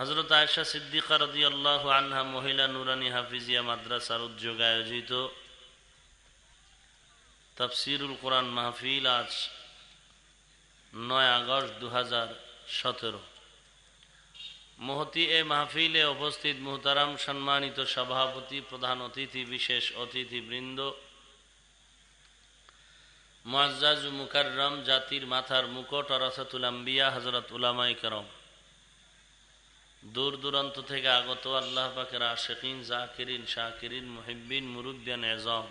হজরত আয়সা সিদ্দিকা আল্লাহ আনহা মহিলা নুরানি হাফিজিয়া মাদ্রাসার উদ্যোগে আয়োজিত তফসিরুল কোরআন মাহফিল আজ নয় আগস্ট দু হাজার সতেরো। মহতি এ মাহফিলে উপস্থিত মুহতারাম সম্মানিত সভাপতি, প্রধান অতিথি, বিশেষ অতিথিবৃন্দ মুআজ্জাজ মুকাররম জাতির মাথার মুকট অরাসাতুল হজরত উলামাই করম। দূর দূরান্ত থেকে আগত আল্লাহ পাকের আশেকিন, জাকিরিন, শাকিরিন, মুহিব্বিন, মুরুব্বিয়ান, এজম।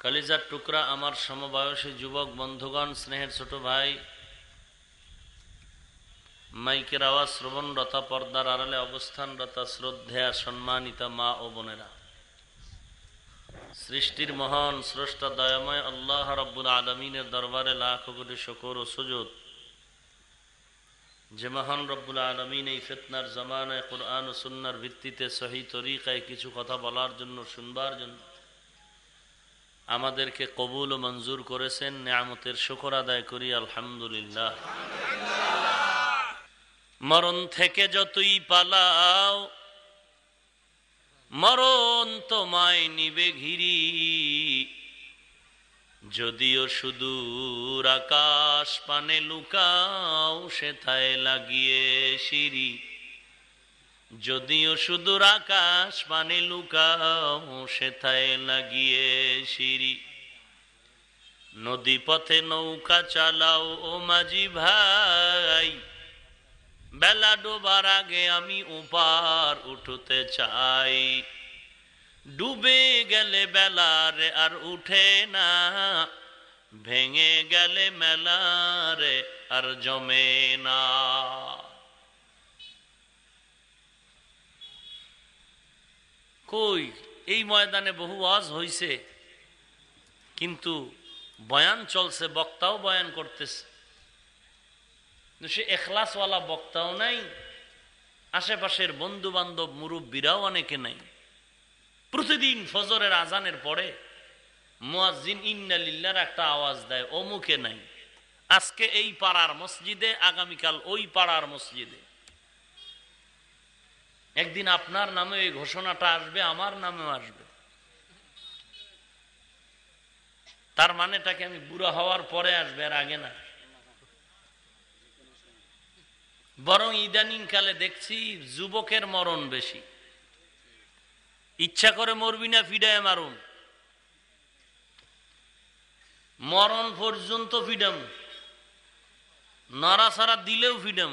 কালিজার টুকরা আমার সমবয়সী যুবক, বন্ধুগণ, স্নেহের ছোট ভাই, মাইকের আওয়াজ, শ্রবণরতা, পর্দার আড়ালে অবস্থানরতা, শ্রদ্ধেয়া, সম্মানিতা মা ও বোনেরা। সৃষ্টির মহান স্রষ্টা দয়াময় আল্লাহ রব্বুল আলমিনের দরবারে লাখ কোটি শকর ও সুযোগ যে মহান রব্বুল আলমিন এই ফেতনার জামানায় কোরআন ও সুন্নার ভিত্তিতে সহি তরিকায় কিছু কথা বলার জন্য, শুনবার জন্য আমাদেরকে কবুল ও মঞ্জুর করেছেন, নিয়ামতের শুকর আদায় করি, আলহামদুলিল্লাহ। মরণ থেকে যতই পালাও, মরণ তোমায় নিবে ঘিরি। যদিও সুদূর আকাশ পানে লুকাও, সেথায় লাগিয়ে সিঁড়ি। যদিও সুদূর আকাশ পানে লুকাও, সেথায় লাগিয়ে সিঁড়ি। নদী পথে নৌকা চালাও, ও মাঝি ভাই, বেলা ডোবার আগে আমি উপার উঠতে চাই। ডুবে গেলে বেলারে আর উঠে না, ভেঙে গেলে মেলারে আর জমে না। কই, এই ময়দানে বহু আজ হইছে, কিন্তু বয়ান চলছে, বক্তাও বয়ান করতেছে। সে এখলাসওয়ালা বক্তাও নাই, আশেপাশের বন্ধু বান্ধব মুরব্বীরাও অনেকে নাই। প্রতিদিন ফজরের আজানের পরে মুয়াজ্জিন ইন্নালিল্লার একটা আওয়াজ দেয় অমুকে নাই। আজকে এই পাড়ার মসজিদে, আগামীকাল ওই পাড়ার মসজিদে। একদিন আপনার নামে এই ঘোষণাটা আসবে, আমার নামেও আসবে। তার মানেটাকে আমি বুড়া হওয়ার পরে আসবে আর আগে না? বরং ইদানিং কালে দেখছি যুবকের মরণ বেশি। ইচ্ছা করে মরবি না, ফিডায় মারুন মরণ পর্যন্ত ফিডাম। নড়াছড়া দিলেও ফিডাম।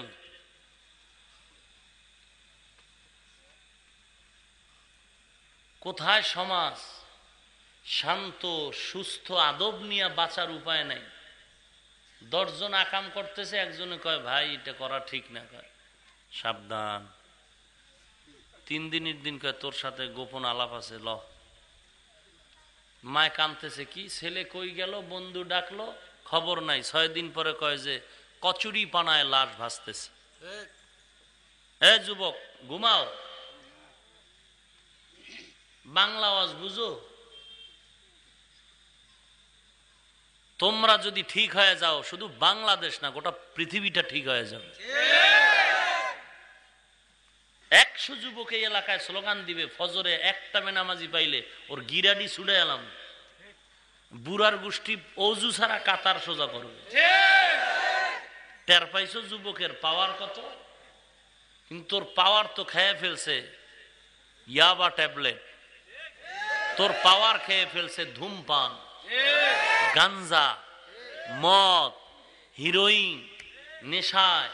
কোথায় সমাজ শান্ত, সুস্থ, আদব নিয়ে বাঁচার উপায় নাই। দশজন আকাম করতেছে, একজনে কয়, ভাই, এটা করা ঠিক না কয় সাবধান। তিন দিনের দিন কয়, তোর সাথে গোপন আলাপ আছে, ল। মায় কানতেছে, কি? ছেলে কই গেল? বন্ধু ডাকলো? খবর নাই। ছয় দিন পরে কয় যে, কচুরি পানায় লাশ ভাসতেছে। এ যুবক, ঘুমাও। বাংলা আওয়াজ বুঝো? তোমরা যদি ঠিক হয়ে যাও, শুধু বাংলাদেশ না, গোটা পৃথিবীটা ঠিক হয়ে যাবে। একশো যুবক এই এলাকায় স্লোগান দিবে, ফজরে একটা মেনামাজি পাইলে ওর গিরাডি ছুড়ে এলাম। বুড়ার গোষ্ঠী অজু ছাড়া কাতার সোজা করবে। টের পাইছো যুবকের পাওয়ার কত? কিন্তু তোর পাওয়ার তো খেয়ে ফেলছে ইয়াবা ট্যাবলেট। তোর পাওয়ার খেয়ে ফেলছে ধূমপান, গাঞ্জা, মদ, হিরোইন, নেশায়।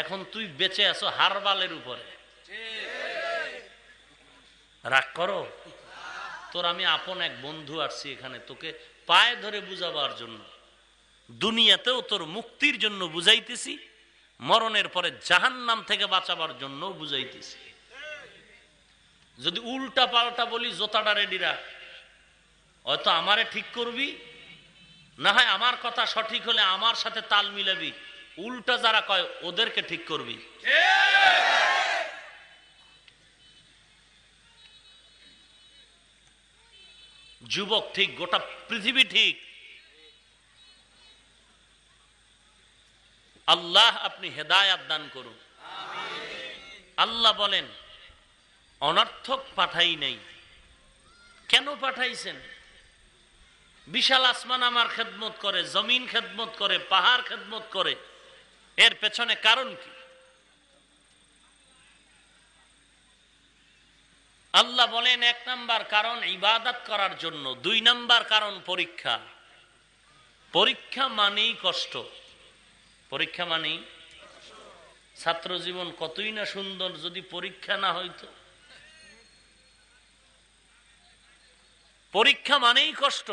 এখন তুই বেঁচে আছো হারবালের উপরে। রাগ করো? তোর আমি আপন এক বন্ধু আসছি এখানে, তোকে পায়ে ধরে বুঝাবার জন্য। দুনিয়াতেও তোর মুক্তির জন্য বুঝাইতেছি, মরণের পরে জাহান নাম থেকে বাঁচাবার জন্য বুঝাইতেছি। যদি উল্টা পাল্টা বলি, জোতাটা রেডি রাখ। হয়তো আমারে ঠিক করবি, না হয় আমার কথা সঠিক হলে আমার সাথে তাল মিলাবি। উল্টা যারা কয়, ওদেরকে ঠিক করবি। যুবক ঠিক, গোটা পৃথিবী ঠিক। আল্লাহ আপনি হেদায়াত দান করুন। আল্লাহ বলেন, অনর্থক পাঠাই নাই। কেন পাঠাইছেন? বিশাল আসমান আমার খেদমত করে, জমিন খেদমত করে, পাহাড় খেদমত করে। এর পেছনে কারণ কি? আল্লাহ বলেন এক নাম্বার কারণ ইবাদত করার জন্য, দুই নাম্বার কারণ পরীক্ষা। পরীক্ষা মানেই কষ্ট। পরীক্ষা মানেই ছাত্র জীবন কতই না সুন্দর যদি পরীক্ষা না হইতো। পরীক্ষা মানেই কষ্ট।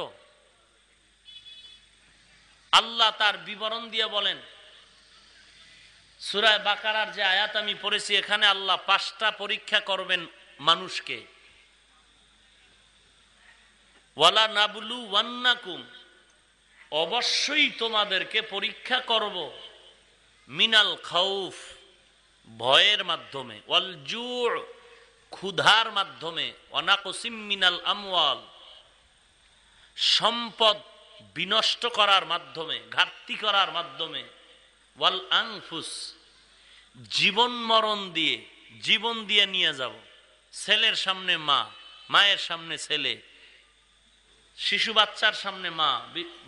আল্লাহ তার বিবরণ দিয়ে বলেন সুরায় বাকারার যে আয়াত আমি পড়েছি, এখানে আল্লাহ পাঁচটা পরীক্ষা করবেন। মানুষকে। ওয়ালা নাবলু ওয়ান্নাকুম অবশ্যই তোমাদেরকে পরীক্ষা করব মিনাল খাউফ, ভয়ের মাধ্যমে, ওয়াল জুর ক্ষুধার মাধ্যমে অনাকসিম মিনাল আমওয়াল, সম্পদ বিনষ্ট করার মাধ্যমে, ঘাটতি করার মাধ্যমে, ওয়াল আংফুস জীবন মরণ দিয়ে, জীবন দিয়ে নিয়ে যাব। ছেলের সামনে মা, মায়ের সামনে ছেলে, শিশু বাচ্চার সামনে মা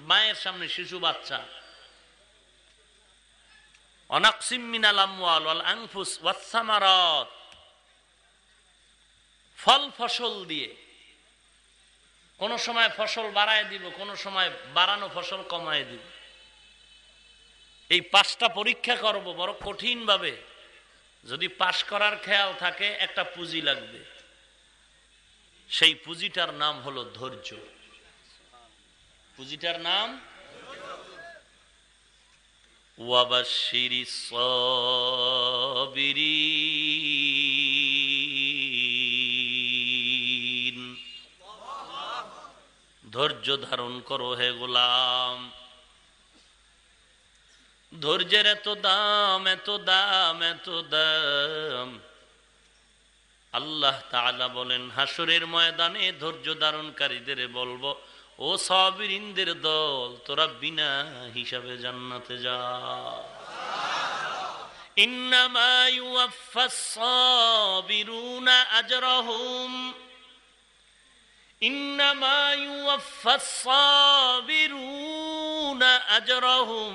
মায়ের সামনে শিশু বাচ্চা। ফল ফসল দিয়ে। কোন সময় ফসল বাড়ায় দিব, কোন সময় বাড়ানো ফসল কমায় দিব। এই পাঁচটা পরীক্ষা করব, বড় কঠিন ভাবে যদি পাশ করার খেয়াল থাকে, একটা পুঁজি লাগবে। সেই পুঁজিটার নাম হলো ধৈর্য। পুঁজিটার নাম? ওয়াবাশিরি সবিরি ধৈর্য ধারণ করো হে গোলাম। ধৈর্যের এত দাম এত দাম এত দাম আল্লাহ তাআলা বলেন হাসরের ময়দানে ধৈর্য ধারণকারীদের বলবো ও সবিরিনদের দল তোরা বিনা হিসাবে জান্নাতে যা ইন্নামা ইউয়াফাস সাবিরুনা আজরাহুম إنما يوفى الصابرون أجرهم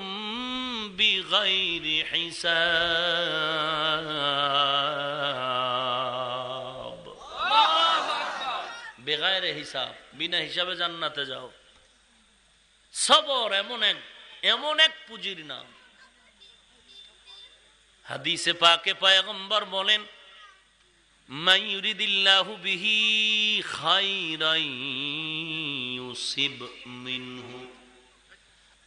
بغير حساب বেগায়ের হিসাব বিনা হিসাবে জান্নাতে যাও সবর এমন এক এমন এক পুঁজির নাম হাদিসে পাকে পায়গম্বর বলেন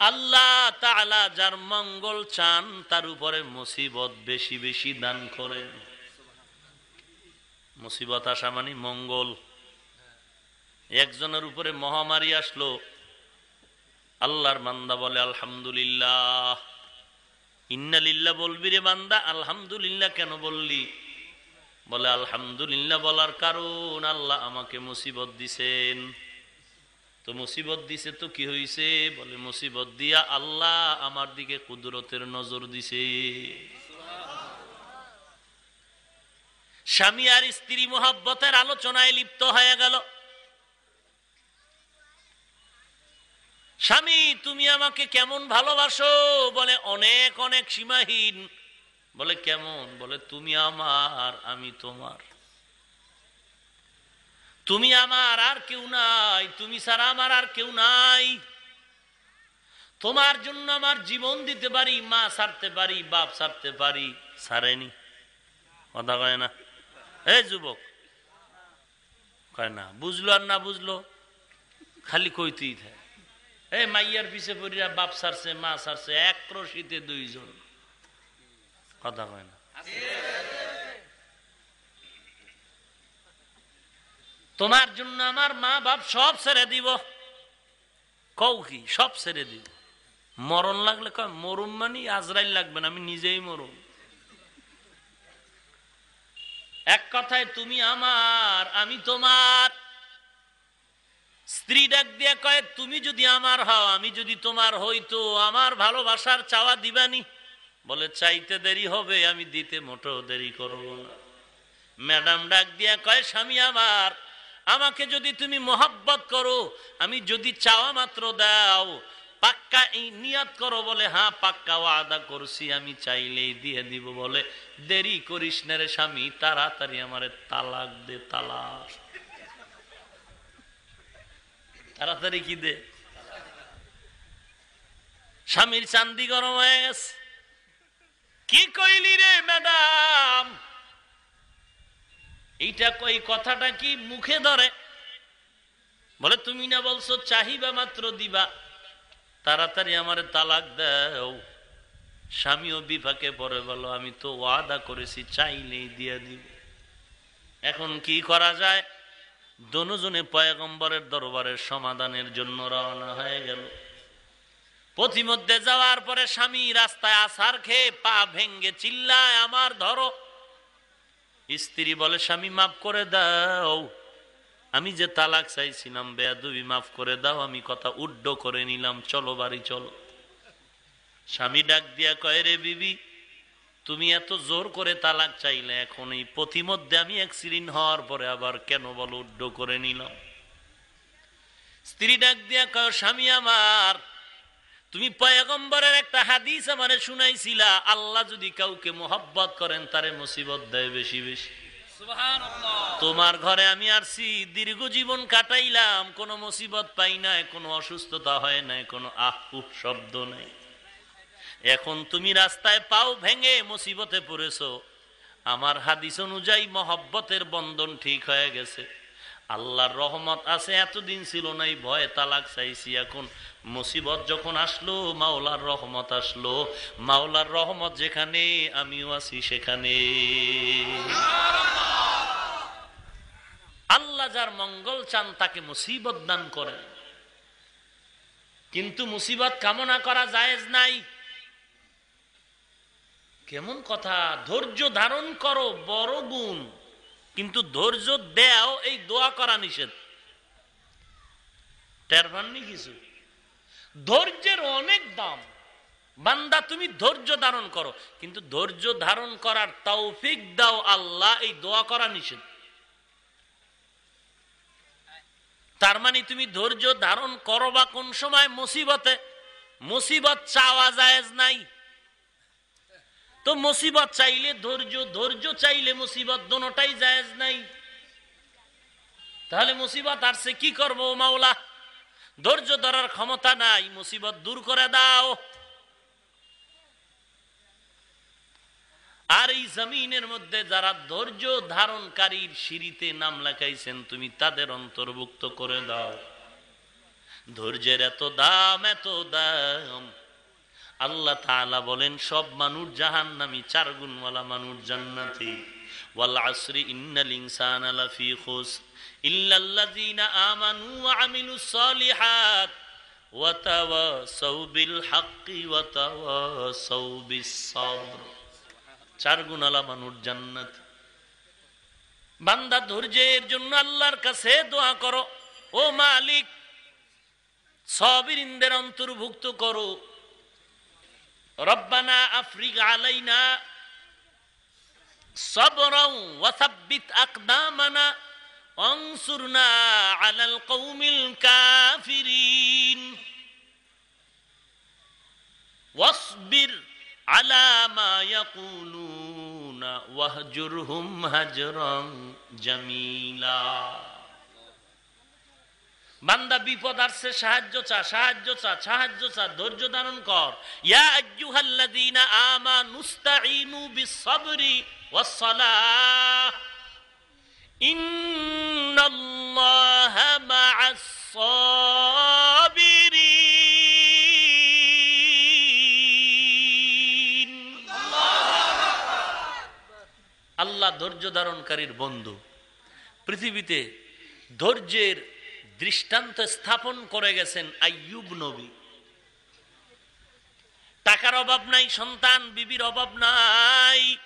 আল্লাহ তালা যার মঙ্গল চান, তার উপরে মুসিবত বেশি বেশি দান করেন মুসিবত আসা মানে মঙ্গল। একজনের উপরে মহামারী আসলো, আল্লাহর বান্দা বলে, আলহামদুলিল্লাহ। ইন্নালিল্লাহ বলবি রে বান্দা, আলহামদুলিল্লাহ কেন বললি? বলে, আলহামদুলিল্লাহ বলার কারণ আল্লাহ আমাকে মুসিবত দিছেন। তো মুসিবত দিছে তো কি হয়েছে বলে, মুসিবত দিয়া আল্লাহ আমার দিকে কুদরতের নজর দিছে। স্বামী আর স্ত্রী মোহাব্বতের আলোচনায় লিপ্ত হয়ে গেল। স্বামী, তুমি আমাকে কেমন ভালোবাসো? বলে, অনেক অনেক সীমাহীন। বলে, কেমন? বলে, তুমি আমার, আমি তোমার। তুমি আমার আর কেউ নাই, তুমি ছাড়া আমার আর কেউ নাই। তোমার জন্য আমার জীবন দিতে পারি, মা সারতে পারি, বাপ সারতে পারি সারেনি কথা কয় না? এ যুবক, কয় না, বুঝলো আর না বুঝলো? খালি কইতেই থাকে। এই মাইয়ার পিছে পড়িয়া বাপ সারছে মা সারছে এক দুইজন। কথা কয় না? তোমার জন্য আমার মা বাপ সব ছেড়ে দিব। কৌ কি সব ছেড়ে দিব। মরণ লাগলে কয় মরুম মানি আজরাইল লাগবে না, আমি নিজেই মরুম এক কথায়, তুমি আমার, আমি তোমার। স্ত্রী ডাক দিয়ে কয়, তুমি যদি আমার হও, আমি যদি তোমার হইতো আমার ভালোবাসার চাওয়া দিবানি। বলে, চাইতে দেরি হবে, আমি দিতে মোটেও দেরি করব না। ম্যাডাম ডাক দিয়া কয়, স্বামী আমার আমাকে যদি তুমি মোহাব্বত করো, আমি যদি চাওয়া মাত্র দাও, পাক্কা এই নিয়াত করো বলে হ্যাঁ পাক্কা ওয়াদা করছি, আমি চাইলেই দিয়ে দিব বলে। দেরি করিস না রে স্বামী, তাড়াতাড়ি আমারে তালাক দে, তালাক। তাড়াতাড়ি কি দে? স্বামীর চান্দি গরম হয়ে গেছে। কি কইলি রে, ম্যাডাম? এইটা কই কথাটা কি মুখে ধরে? বলে, তুমি না বলছো চাহিবা মাত্র দিবা। তাড়াতাড়ি আমার তালাক দাও। স্বামীও বিপাকে পরে বলো আমি তো ওয়াদা করেছি, চাইলেই দিয়ে দিব। এখন কি করা যায়? দনুজনে পয়গম্বরের দরবারের সমাধানের জন্য রওনা হয়ে গেল। পথিমধ্যে যাওয়ার পরে স্বামী রাস্তায় আসার খেয়ে পা ভেঙ্গে চিল্লায়, আমার ধরো। স্ত্রী বলে, স্বামী, মাফ করে দাও। আমি যে তালাক চাইছিলাম, বেয়াদুবি মাফ করে দাও। আমি কথা উড্ড করে নিলাম। চলো, বাড়ি চলো। স্বামী ডাক দিয়া কয়, রে বিবি, তুমি এত জোর করে তালাক চাইলে এখন এই পথিমধ্যে আমি অ্যাক্সিডেন্ট হওয়ার পরে আবার কেন বলো উড্ড করে নিলাম? স্ত্রী ডাক দিয়া কয়, স্বামী আমার তুমি পয়গম্বরের একটা হাদিস আমারে শুনাইছিলা আল্লাহ যদি কাউকে মোহাব্বত করেন তারে মুসিবত দেয় বেশি বেশি। তোমার ঘরে আমি আসছি দীর্ঘ জীবন কাটাইলাম কোনো মুসিবত পাই নাই কোনো অসুস্থতা হয় নাই কোনো আহ শব্দ নেই। এখন তুমি রাস্তায় পাও ভেঙে মুসিবতে পড়েছ আমার হাদিস অনুযায়ী মহব্বতের বন্ধন ঠিক হয়ে গেছে। আল্লাহর রহমত আছে এতদিন ছিল নাই ভয়ে তালাক চাইছি এখন মুসিবত যখন আসলো, মাওলার রহমত আসলো। মাওলার রহমত যেখানে, আমিও আছি সেখানে। আল্লাহ যার মঙ্গল চান, তাকে মুসিবত দান করেন। কিন্তু মুসিবত কামনা করা জায়েজ নাই। কেমন কথা, ধৈর্য ধারণ করো, বড় গুণ। কিন্তু ধৈর্য দেও, এই দোয়া করা নিষেধ। টের পাননি কিছু? ধৈর্যের অনেক দাম। বান্দা, তুমি ধৈর্য ধারণ করো, কিন্তু ধৈর্য ধারণ করার তৌফিক দাও আল্লাহ, এই দোয়া করা নিষেধ। তার মানে তুমি ধৈর্য ধারণ করো বা কোন সময়? মুসিবতে। মুসিবত চাওয়া যায় নাই। তো মুসিবত চাইলে ধৈর্য ধৈর্য চাইলে মুসিবত দোনোটাই জায়েজ নাই। তাহলে মুসিবত আসছে কি করব মাওলা? ধৈর্য ধরার ক্ষমতা নাই, মুসিবত দূর করে দাও। আর এই জমিনের মধ্যে যারা ধৈর্য ধারণকারীর সিঁড়িতে নাম লেখাইছেন, তুমি তাদের অন্তর্ভুক্ত করে দাও। ধৈর্যের এত দাম এত দাম। আল্লাহ তাআলা বলেন, সব মানুষ জাহান নামি চার গুণওয়ালা মানুষ জান্নাতি। ওয়াল আসরি ইন্নাল ইনসানা লাফি খুস বান্দা ধৈর্যের জন্য আল্লাহর কাছে দোয়া করো। ও মালিক, সবিরিনদের অন্তর্ভুক্ত করো। রব্বানা আফ্রিকা আলাইনা সবরং ওয়াসাব্বিত আকদামানা وانصرنا على القوم الكافرين واصبر على ما يقولون واهجرهم هجرا جميلا বান্দা বিপদ আসছে সাহায্য চা সাহায্য চা সাহায্য চা ধৈর্য ধারণ কর ইয়া আইয়ুহাল্লাযীনা আমানুস্তাঈনু বিস-সাবরি ওয়াস-সালাহ আল্লাহ ধৈর্য ধারণকারীর বন্ধু। পৃথিবীতে ধৈর্যের দৃষ্টান্ত স্থাপন করে গেছেন আইয়ুব নবী। টাকার অভাব নাই, সন্তান, বিবির অভাব নাই।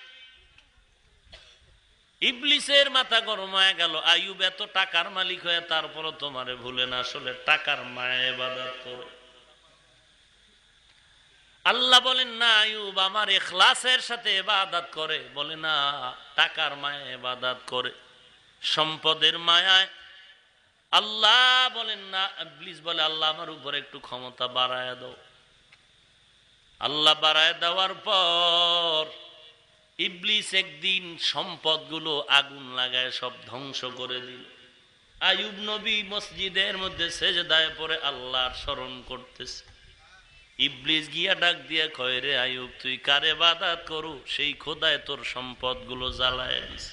ইবলিসের মাথা গরম হয়ে গেল। আয়ুব এত টাকার মালিক হয়ে তারপরও তোমারে ভুলে না, আসলে টাকার মায়ে বাধা করে। আল্লাহ বলেন, না আয়ুব আমার এখলাসের সাথে এবাদাত করে। বলে, না, টাকার মায়া এবাদাত করে। সম্পদের মায়ায়। আল্লাহ বলেন, না প্লিজ বলে, আল্লাহ আমার উপরে একটু ক্ষমতা বাড়ায় দাও। আল্লাহ বাড়ায় দেওয়ার পর ইবলিস একদিন সম্পদগুলো আগুন লাগায় সব ধ্বংস করে দিল। আয়ুব নবী মসজিদের মধ্যে সেজদায় পরে আল্লাহর স্মরণ করতেছে। ইবলিস গিয়া ডাক দিয়া কয়, রে আয়ুব তুই কারে বাদাত করু? সেই খোদায় তোর সম্পদগুলো জ্বালায় দিস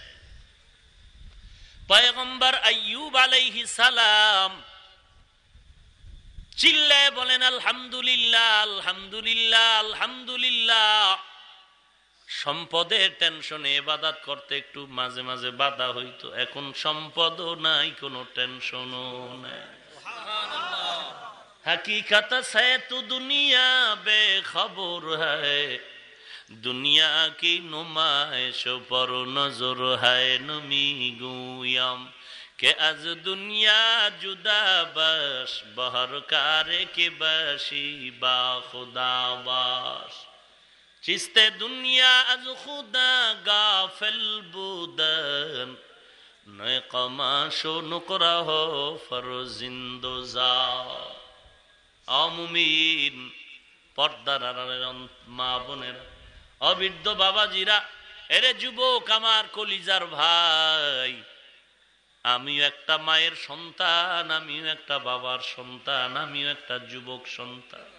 পয়গম্বর আয়ুব আলাইহি সালাম চিল্লায় বলেন, আলহামদুলিল্লাহ আলহামদুলিল্লাহ আলহামদুলিল্লাহ। সম্পদের টেনশনে এবাদাত করতে একটু মাঝে মাঝে বাধা হইতো। এখন সম্পদও নাই, কোনো টেনশনও নাই। হকীকত সে তু দুনিয়া বে খবর হ্যায় দুনিয়া কি নুমায়শ, পর নজর হ্যায় নমি গুয়াম। কে আজ দুনিয়া জুদা বাস বহর কারে কে বাসি বা খুদা বাস چیستے دنیا از خدا غافل بودن نئے قماشو نکرہ ہو فرزند অমুমিন, পর্দার আড়ালের মা বোনের, অবৃদ্ধ বাবাজিরা, এরে যুবক আমার কলিজার ভাই। আমিও একটা মায়ের সন্তান, আমিও একটা বাবার সন্তান, আমিও একটা যুবক সন্তান।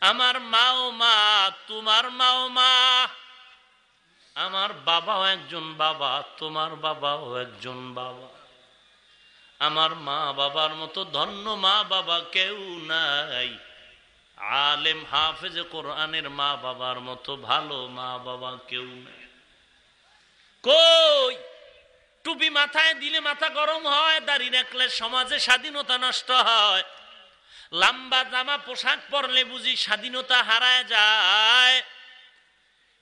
আমার মাও মা তোমার মাও মা আমার বাবাও একজন বাবা, তোমার বাবাও একজন বাবা। আমার মা বাবার মতো ধন্য মা বাবা কেউ নাই। আলেম, হাফেজ কোরআনের মা বাবার মতো ভালো মা বাবা কেউ নাই। কই? টুপি মাথায় দিলে মাথা গরম হয়, দাড়ি রাখলে সমাজে স্বাধীনতা নষ্ট হয়। লম্বা জামা, পোশাক পরলে বুঝি স্বাধীনতা হারায় যায়।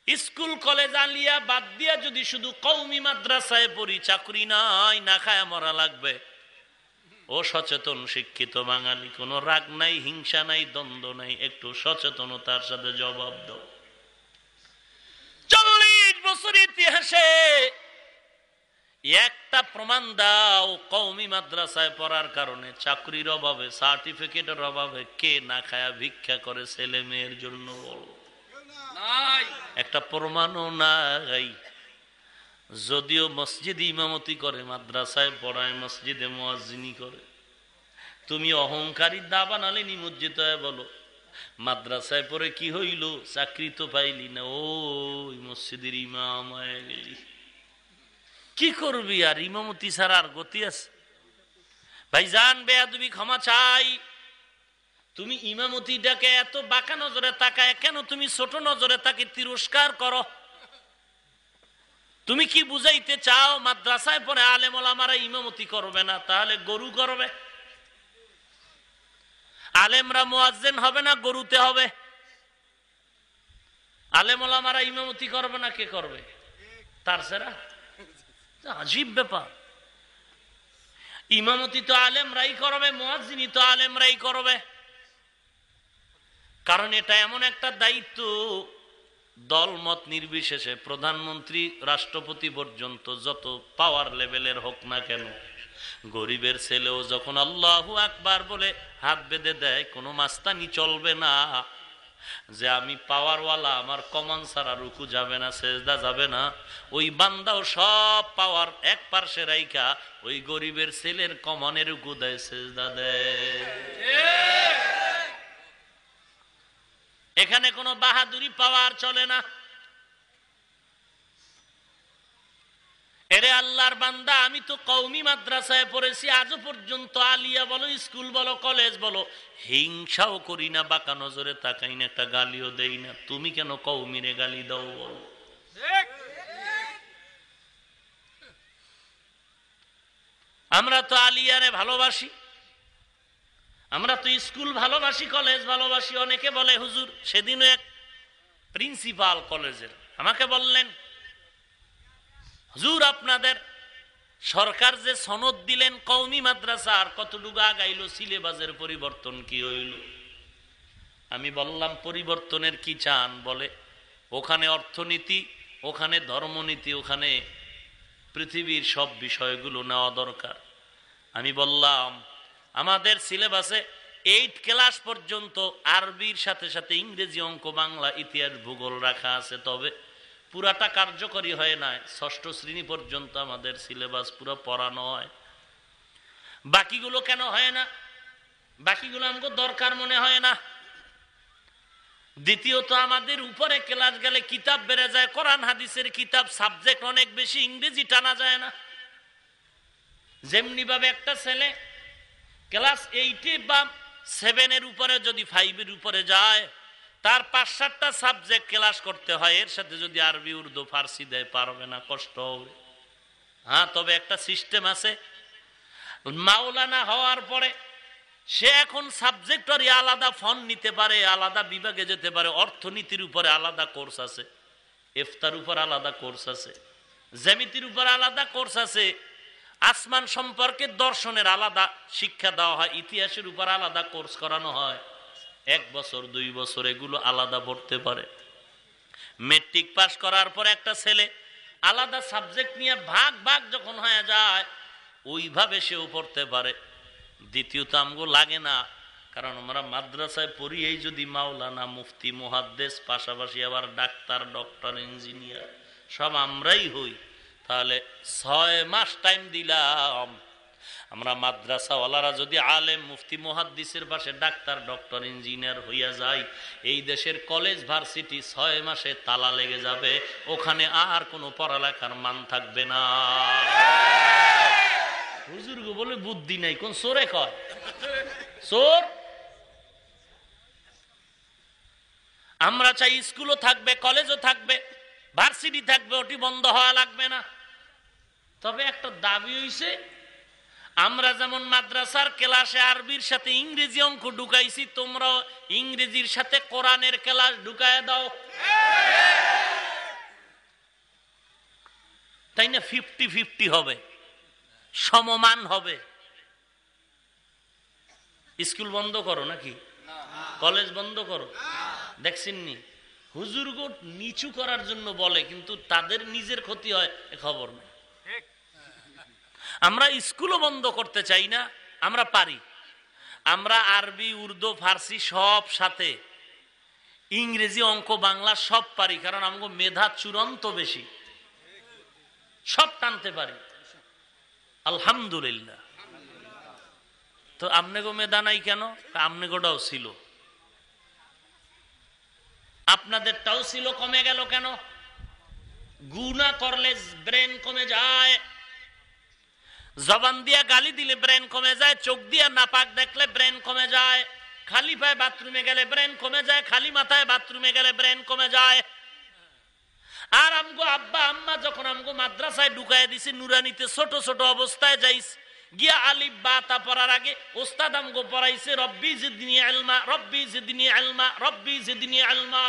স্কুল, কলেজ আলিয়া বাদ দিয়া যদি শুধু কৌমি মাদ্রাসায় পড়ি, চাকরি নাই, না খায় মরা লাগবে। ও সচেতন, শিক্ষিত বাঙালি, কোনো রাগ নাই, হিংসা নাই, দ্বন্দ্ব নাই, একটু সচেতনতার সাথে জবাব দাও। চল্লিশ বছর ইতিহাসে একটা প্রমাণ দাও কৌমি মাদ্রাসায় পড়ার কারণে। চাকরির অভাবে সার্টিফিকেটের অভাবে কে না খায়া ভিক্ষা করে ছেলে মেয়ের জন্য একটা প্রমাণও নাই। যদিও মসজিদে ইমামতি করে মাদ্রাসায় পড়ায় মসজিদে মোয়াজিনী করে। তুমি অহংকারী দাবা নালে নিমজ্জিত বলো। মাদ্রাসায় পরে কি হইল? চাকরি তো পাইলি না। ও মসজিদের ইমাম হয়ে গেলি। কি করবি আর? ইমামতি আর গতি আছে। ভাই জান বেয়া তুমি ক্ষমা চাই। তুমি ইমামতিটাকে এত বাঁকা নজরে তাকায় কেন? তুমি ছোট নজরে তাকে তিরস্কার করো। তুমি কি বুঝাইতে চাও? মাদ্রাসায় পরে আলেম ওলামারা ইমামতি করবে না, তাহলে গরু করবে। আলেমরা মোয়াজ্জেন হবে না, গরুতে হবে। আলেম ওলামারা ইমামতি করবে না, কে করবে? তার সেরা? আজীব ব্যাপার। ইমামতি তো আলেমরাই করবে মোয়াজিনী তো আলেমরাই করবে। কারণ এটা এমন একটা দায়িত্ব, দলমত নির্বিশেষে প্রধানমন্ত্রী রাষ্ট্রপতি পর্যন্ত যত পাওয়ার লেভেলের হোক না কেন, গরিবের ছেলেও যখন আল্লাহ আকবার বলে হাত বেঁধে দেয়, কোনো মাস্তানি চলবে না। যে আমি পাওয়ারওয়ালা আমার কমান ছাড়া রুকু যাবে না, সেজদা যাবে না। ওই বান্দাও সব পাওয়ার এক পার্শ্বে রাইকা ওই গরিবের ছেলের কমানের রুকু দেয়, সেজদা দেয়। এখানে কোনো বাহাদুরি পাওয়ার চলে না। এরে আল্লাহর বান্দা, আমি তো কৌমি মাদ্রাসায় পড়েছি আজও পর্যন্ত আলিয়া বলো, স্কুল বলো, কলেজ বলো, হিংসাও করি না, বাঁকা নজরে তাকাই না, একটা গালিও দেই না। তুমি কেন কৌমিরে গালি দাও বলো? আমরা তো আলিয়ারে ভালোবাসি। আমরা তো স্কুল ভালোবাসি, কলেজ ভালোবাসি, অনেকে বলে, হুজুর, সেদিনও এক প্রিন্সিপাল কলেজের, আমাকে বললেন হুজুর, আপনাদের সরকার যে সনদ দিলেন কৌমি মাদ্রাসা, আর কতটুকু আগাইল, সিলেবাসের পরিবর্তন কি হইল? আমি বললাম, পরিবর্তনের কি চান? বলে, ওখানে অর্থনীতি, ওখানে ধর্মনীতি, ওখানে পৃথিবীর সব বিষয়গুলো নেওয়া দরকার। আমি বললাম, আমাদের সিলেবাসে এইট ক্লাস পর্যন্ত আরবির সাথে সাথে ইংরেজি অঙ্ক, বাংলা ইতিহাস, ভূগোল রাখা আছে, তবে পুরাটা কার্যকরী হয় না ষষ্ঠ শ্রেণি পর্যন্ত আমাদের সিলেবাস পুরো পড়ানো হয়। বাকিগুলো কেন হয় না? বাকিগুলো আমাকে দরকার মনে হয় না। দ্বিতীয়ত, আমাদের উপরে ক্লাস গেলে কিতাব বেড়ে যায়, কোরআন, হাদিসের কিতাব, সাবজেক্ট অনেক বেশি, ইংরেজি টানা যায় না। যেমনি ভাবে একটা ছেলে ক্লাস এইটে বা সেভেনের উপরে, যদি ফাইভের উপরে যায় তার পাঁচ সাতটা সাবজেক্ট ক্লাস করতে হয়, এর সাথে যদি আরবি, উর্দু, ফার্সি দেয়, পারবে না, কষ্ট হবে। হ্যাঁ তবে একটা সিস্টেম আছে। মাওলানা হওয়ার পরে সে এখন সাবজেক্টরই আলাদা ফোন নিতে পারে, আলাদা বিভাগে যেতে পারে, অর্থনীতির উপরে আলাদা কোর্স আছে এফতার উপর আলাদা কোর্স আছে, জ্যামিতির উপর আলাদা কোর্স আছে, আসমান সম্পর্কে দর্শনের আলাদা শিক্ষা দেওয়া হয়, ইতিহাসের উপর আলাদা কোর্স করানো হয়। এক বছর, দুই বছর এগুলো আলাদা পড়তে পারে। মেট্রিক পাস করার পর একটা ছেলে আলাদা সাবজেক্ট নিয়ে ভাগ ভাগ যখন হয়ে যায়, ওইভাবে সেও পড়তে পারে। দ্বিতীয়ত আমগো লাগে না, কারণ আমরা মাদ্রাসায় পড়ি এই যদি মাওলানা, মুফতি, মুহাদ্দেশ, পাশাপাশি আবার ডাক্তার ডক্টর ইঞ্জিনিয়ার সব আমরাই হই। তাহলে ছয় মাস টাইম দিলাম। আমরা মাদ্রাসাওয়ালারা যদি আলেম, মুফতি, মুহাদ্দিসের পাশে ডাক্তার, ডক্টর, ইঞ্জিনিয়ার হইয়া যাই, এই দেশের কলেজ, ভার্সিটি ছয় মাসে তালা লেগে যাবে, ওখানে আর কোনো পড়ালেখার মান থাকবে না। হুজুর্গ বলে বুদ্ধি নাই, কোন সোরে কয়? সোর? আমরা চাই স্কুলও থাকবে, কলেজও থাকবে, ভার্সিটি থাকবে, ওটি বন্ধ হওয়া লাগবে না। তবে একটা দাবি হইছে আমরা যেমন মাদ্রাসার ক্লাসে আরবির সাথে ইংরেজি অঙ্ক ঢুকাইছি তোমরা ইংরেজির সাথে কোরআনের ক্লাস ঢুকায় দাও। তাই না ফিফটি ফিফটি হবে, সমমান হবে। স্কুল বন্ধ করো নাকি? কলেজ বন্ধ করো? দেখছেননি? হুজুর গোট নিচু করার জন্য বলে, কিন্তু তাদের নিজের ক্ষতি হয় খবর নেই। আমরা স্কুলও বন্ধ করতে চাই না, আমরা পারি। আমরা আরবি, উর্দু, ফার্সি সব সাথে। ইংরেজি, অঙ্ক, বাংলা সব পারি, কারণ আমাকে মেধা চূড়ান্ত বেশি। সব টানতে পারি। আলহামদুলিল্লাহ। তো আমনেগো মেধা নাই কেন? আমনেগোটাও ছিল। আপনাদেরটাও ছিল, কমে গেল কেন? গুনা করলে ব্রেন কমে যায়। জবান দিয়া গালি দিলে ব্রেন কমে যায়, চোখ দিয়া নাপাক দেখলে ব্রেন কমে যায়। খালি পায়ে বাথরুমে গেলে ব্রেন কমে যায়, খালি মাথায় বাথরুমে গেলে ব্রেন কমে যায়। আর আমগো আব্বা, আম্মা যখন আমগো মাদ্রাসায় ঢুকাই দিছি, নুরানিতে ছোট ছোট অবস্থায় যাইস, গিয়া আলিফ বা তা পড়ার আগে ওস্তাদ আমগো পড়াইছে, রব্বি জিদিনী আলমা, রব্বি জিদিনী আলমা, রব্বি জিদিনী আলমা।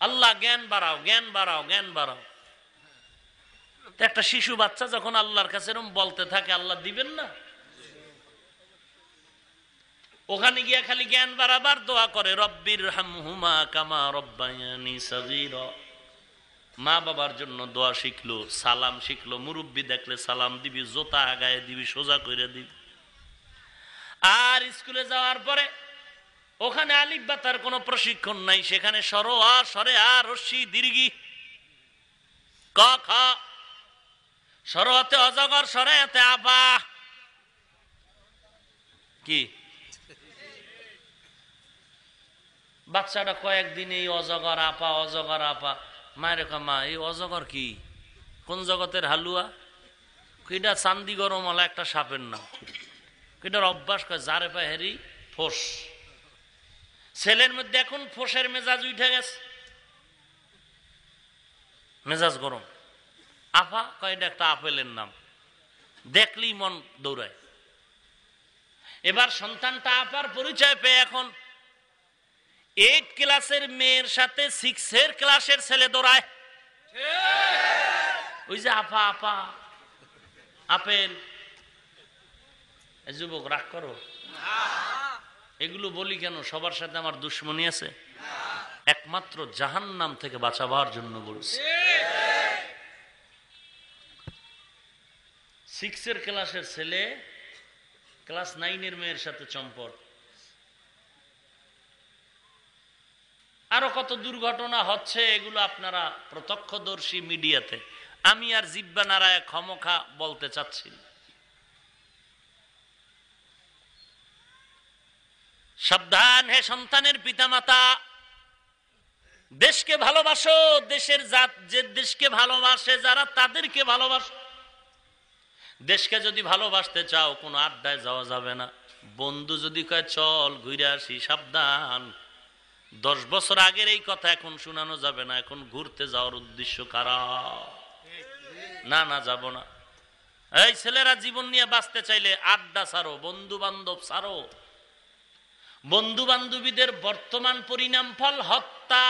আল্লাহ, জ্ঞান বাড়াও জ্ঞান বাড়াও জ্ঞান বাড়াও। একটা শিশু বাচ্চা যখন আল্লাহর কাছে এরকম বলতে থাকে, আল্লাহ দিবেন না? ওখানে গিয়া খালি জ্ঞান বাড়াবার দোয়া করে, রব্বির কামা মা বাবার জন্য দোয়া শিখলো, সালাম শিখলো, মুরব্বী দেখলে সালাম দিবি, জোতা আগায় দিবি, সোজা করে দিবি। আর স্কুলে যাওয়ার পরে ওখানে আলিফ বাতার কোনো প্রশিক্ষণ নাই, সেখানে সর আ সরে আর রশ্মি, দীর্ঘি, ক, খ সরতে অজগর সরেতে আবা। কি? বাচ্চাটা কয়েকদিন এই অজগর আপা অজগর আপা। মায়ের মা, এই অজগর কি? কোন জগতের হালুয়া? কিটা চান্দি গরম হলা একটা সাপের নাম। কিটার অভ্যাস করে যারে পা হেরি ফোস। ছেলের মধ্যে এখন ফোসের মেজাজ উঠে গেছে। মেজাজ গরম। আফা কয়টা একটা আপেলের নাম। দেখলেই মন দৌড়ায়। এবার সন্তানটা আপার পরিচয় পেয়ে এখন এইট ক্লাসের মেয়ের সাথে সিক্সের ক্লাসের ছেলে দৌড়ায়। ওই যে আপা আপা আপেল। যুবক রাগ করো? এগুলো বলি কেন? সবার সাথে আমার দুশ্মনী আছে। একমাত্র জাহান নাম থেকে বাঁচাবার জন্য বলছি। সিক্সের ক্লাসের ছেলে, ক্লাস নাইনের মেয়ের সাথে চম্পট। আরও কত দুর্ঘটনা হচ্ছে, এগুলো আপনারা প্রত্যক্ষদর্শী মিডিয়াতে। আমি আর জিব্বা নারায় ক্ষমখা বলতে চাচ্ছি সাবধান হে সন্তানের পিতামাতা। দেশকে ভালোবাসো, দেশের জাত যে দেশকে ভালোবাসে, যারা তাদেরকে ভালোবাসো দেশকে যদি ভালোবাসতে চাও, কোনো আড্ডায় যাওয়া যাবে না। বন্ধু যদি কয়, চল ঘুরে আসি, সাবধান। দশ বছর আগের এই কথা এখন শোনানো যাবে না। এখন ঘুরতে যাওয়ার উদ্দেশ্য কারা? না না, যাব না। এই ছেলেরা জীবন নিয়ে বাঁচতে চাইলে আড্ডা সারো বন্ধু বান্ধব সারো বন্ধু বান্ধবীদের বর্তমান পরিণাম ফল হত্যা,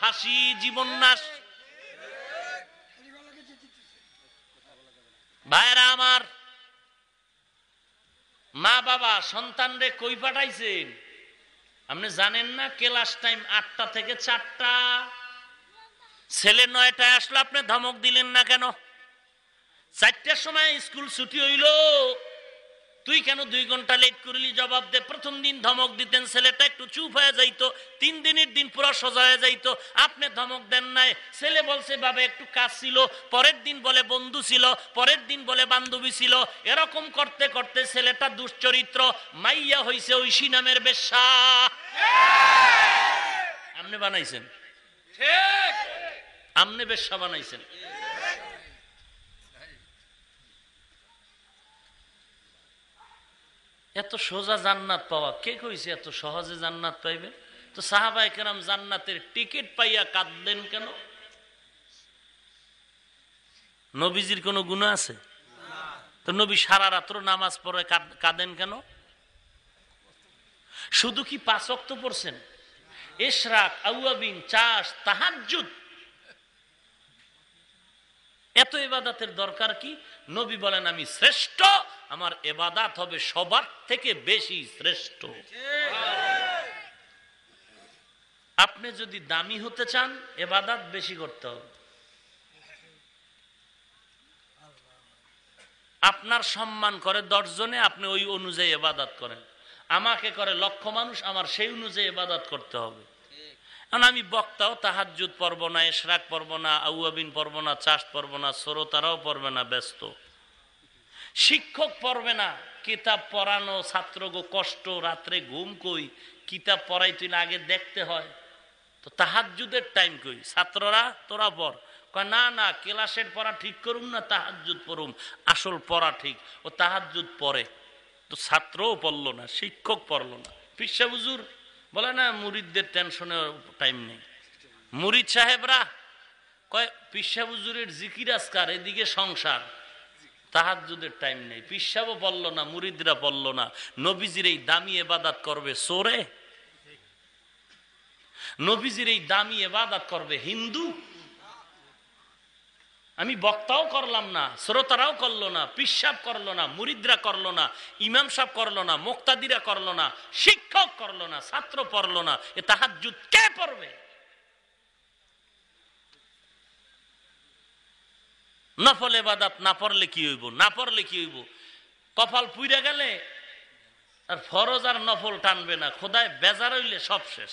ফাঁসি জীবন নাশ ভাইরা আমার, মা বাবা সন্তান রে কই পাঠাইছেন? আপনি জানেন না ক্লাস টাইম আটটা থেকে চারটা? ছেলে নয়টায় আসলো আপনি ধমক দিলেন না কেন? চারটার সময় স্কুল ছুটি হইল। তুই কেন দুই ঘণ্টা লেট করলি? জবাব দে। প্রথম দিন ধমক দিতেন ছেলেটা একটু চুপ হয়ে যাইতো। তিন দিনের দিন পুরো সোজা হয়ে যাইতো। আপনি ধমক দেন নাই। ছেলে বলছে বাবা একটু কাজ ছিল। পরের দিন বলে বন্ধু ছিল। পরের দিন বলে বান্ধবী ছিল। এরকম করতে করতে ছেলেটা দুশ্চরিত্র মাইয়া হইছে ঐশী নামের বেশ্যা। আপনি বানাইছেন? আমনে বেশ্যা বানাইছেন? এত সোজা জান্নাত পাওয়া। কে কইছে এত সহজে জান্নাত পাইবে? তো সাহাবাই কেরাম জান্নাতের টিকিট পাইয়া কাঁদলেন কেন? নবীজির কোনো গুণ আছে? তো নবী সারা রাত্র নামাজ পড়ে কাঁদেন কেন? শুধু কি পাচক তো পড়ছেন? এশরাক, আউয়াবিন, চাষ তাহাজুদ এত এবাদাতের দরকার কি? নবী বলেন, আমি শ্রেষ্ঠ, আমার এবাদাত হবে সবার থেকে বেশি শ্রেষ্ঠ। আপনি যদি দামি হতে চান এবাদাত বেশি করতে হবে। আপনার সম্মান করে দশজনে আপনি ওই অনুযায়ী এবাদাত করেন। আমাকে করে লক্ষ মানুষ, আমার সেই অনুযায়ী এবাদাত করতে হবে। কারণ আমি বক্তাও তাহাজুদ পর্ব না, এশরাক পর্ব না, আউয়াবিন পর্ব না চাষ পর্ব না শ্রোতারাও পড়বে না, ব্যস্ত। শিক্ষক পড়বে না, কিতাব পড়ানো ছাত্র গো কষ্ট, রাত্রে ঘুম কই, কিতাব পড়াই তুই আগে দেখতে হয়। তো তাহাজুদের টাইম কই? ছাত্ররা, তোরা পড়। না না, ক্লাসের পড়া ঠিক করুম না তাহাজুদ পড়ুম। আসল পড়া ঠিক, ও তাহাজুদ পড়ে। তো ছাত্রও পড়ল না, শিক্ষক পড়ল না। পিসা বুজুর বলে, না, মুরিদদের টেনশনের টাইম নেই। মুরিদ সাহেবরা কয়, পিসা জিকির আজকার, এদিকে সংসার। তাহার যুদের টাইম নেই। পিসাবও বলল না, মুরিদরা বলল না, নবীজির এই দামি এবাদাত করবে সোরে? নবীজির এই দামি এবাদাত করবে হিন্দু? আমি বক্তাও করলাম না, শ্রোতারাও করল না, পিসাব করল না, মুরিদরা করল না, ইমাম সাহ করল না, মোক্তাদিরা করল না, শিক্ষক করল না, ছাত্র পড়ল না, এ তাহাজুদ কে পড়বে? নফল এবাদাত না পড়লে কি হইব? না পড়লে কি হইব? কপাল পুইরা গেলে আর ফরজ আর নফল টানবে না, খোদায় বেজার হইলে সব শেষ।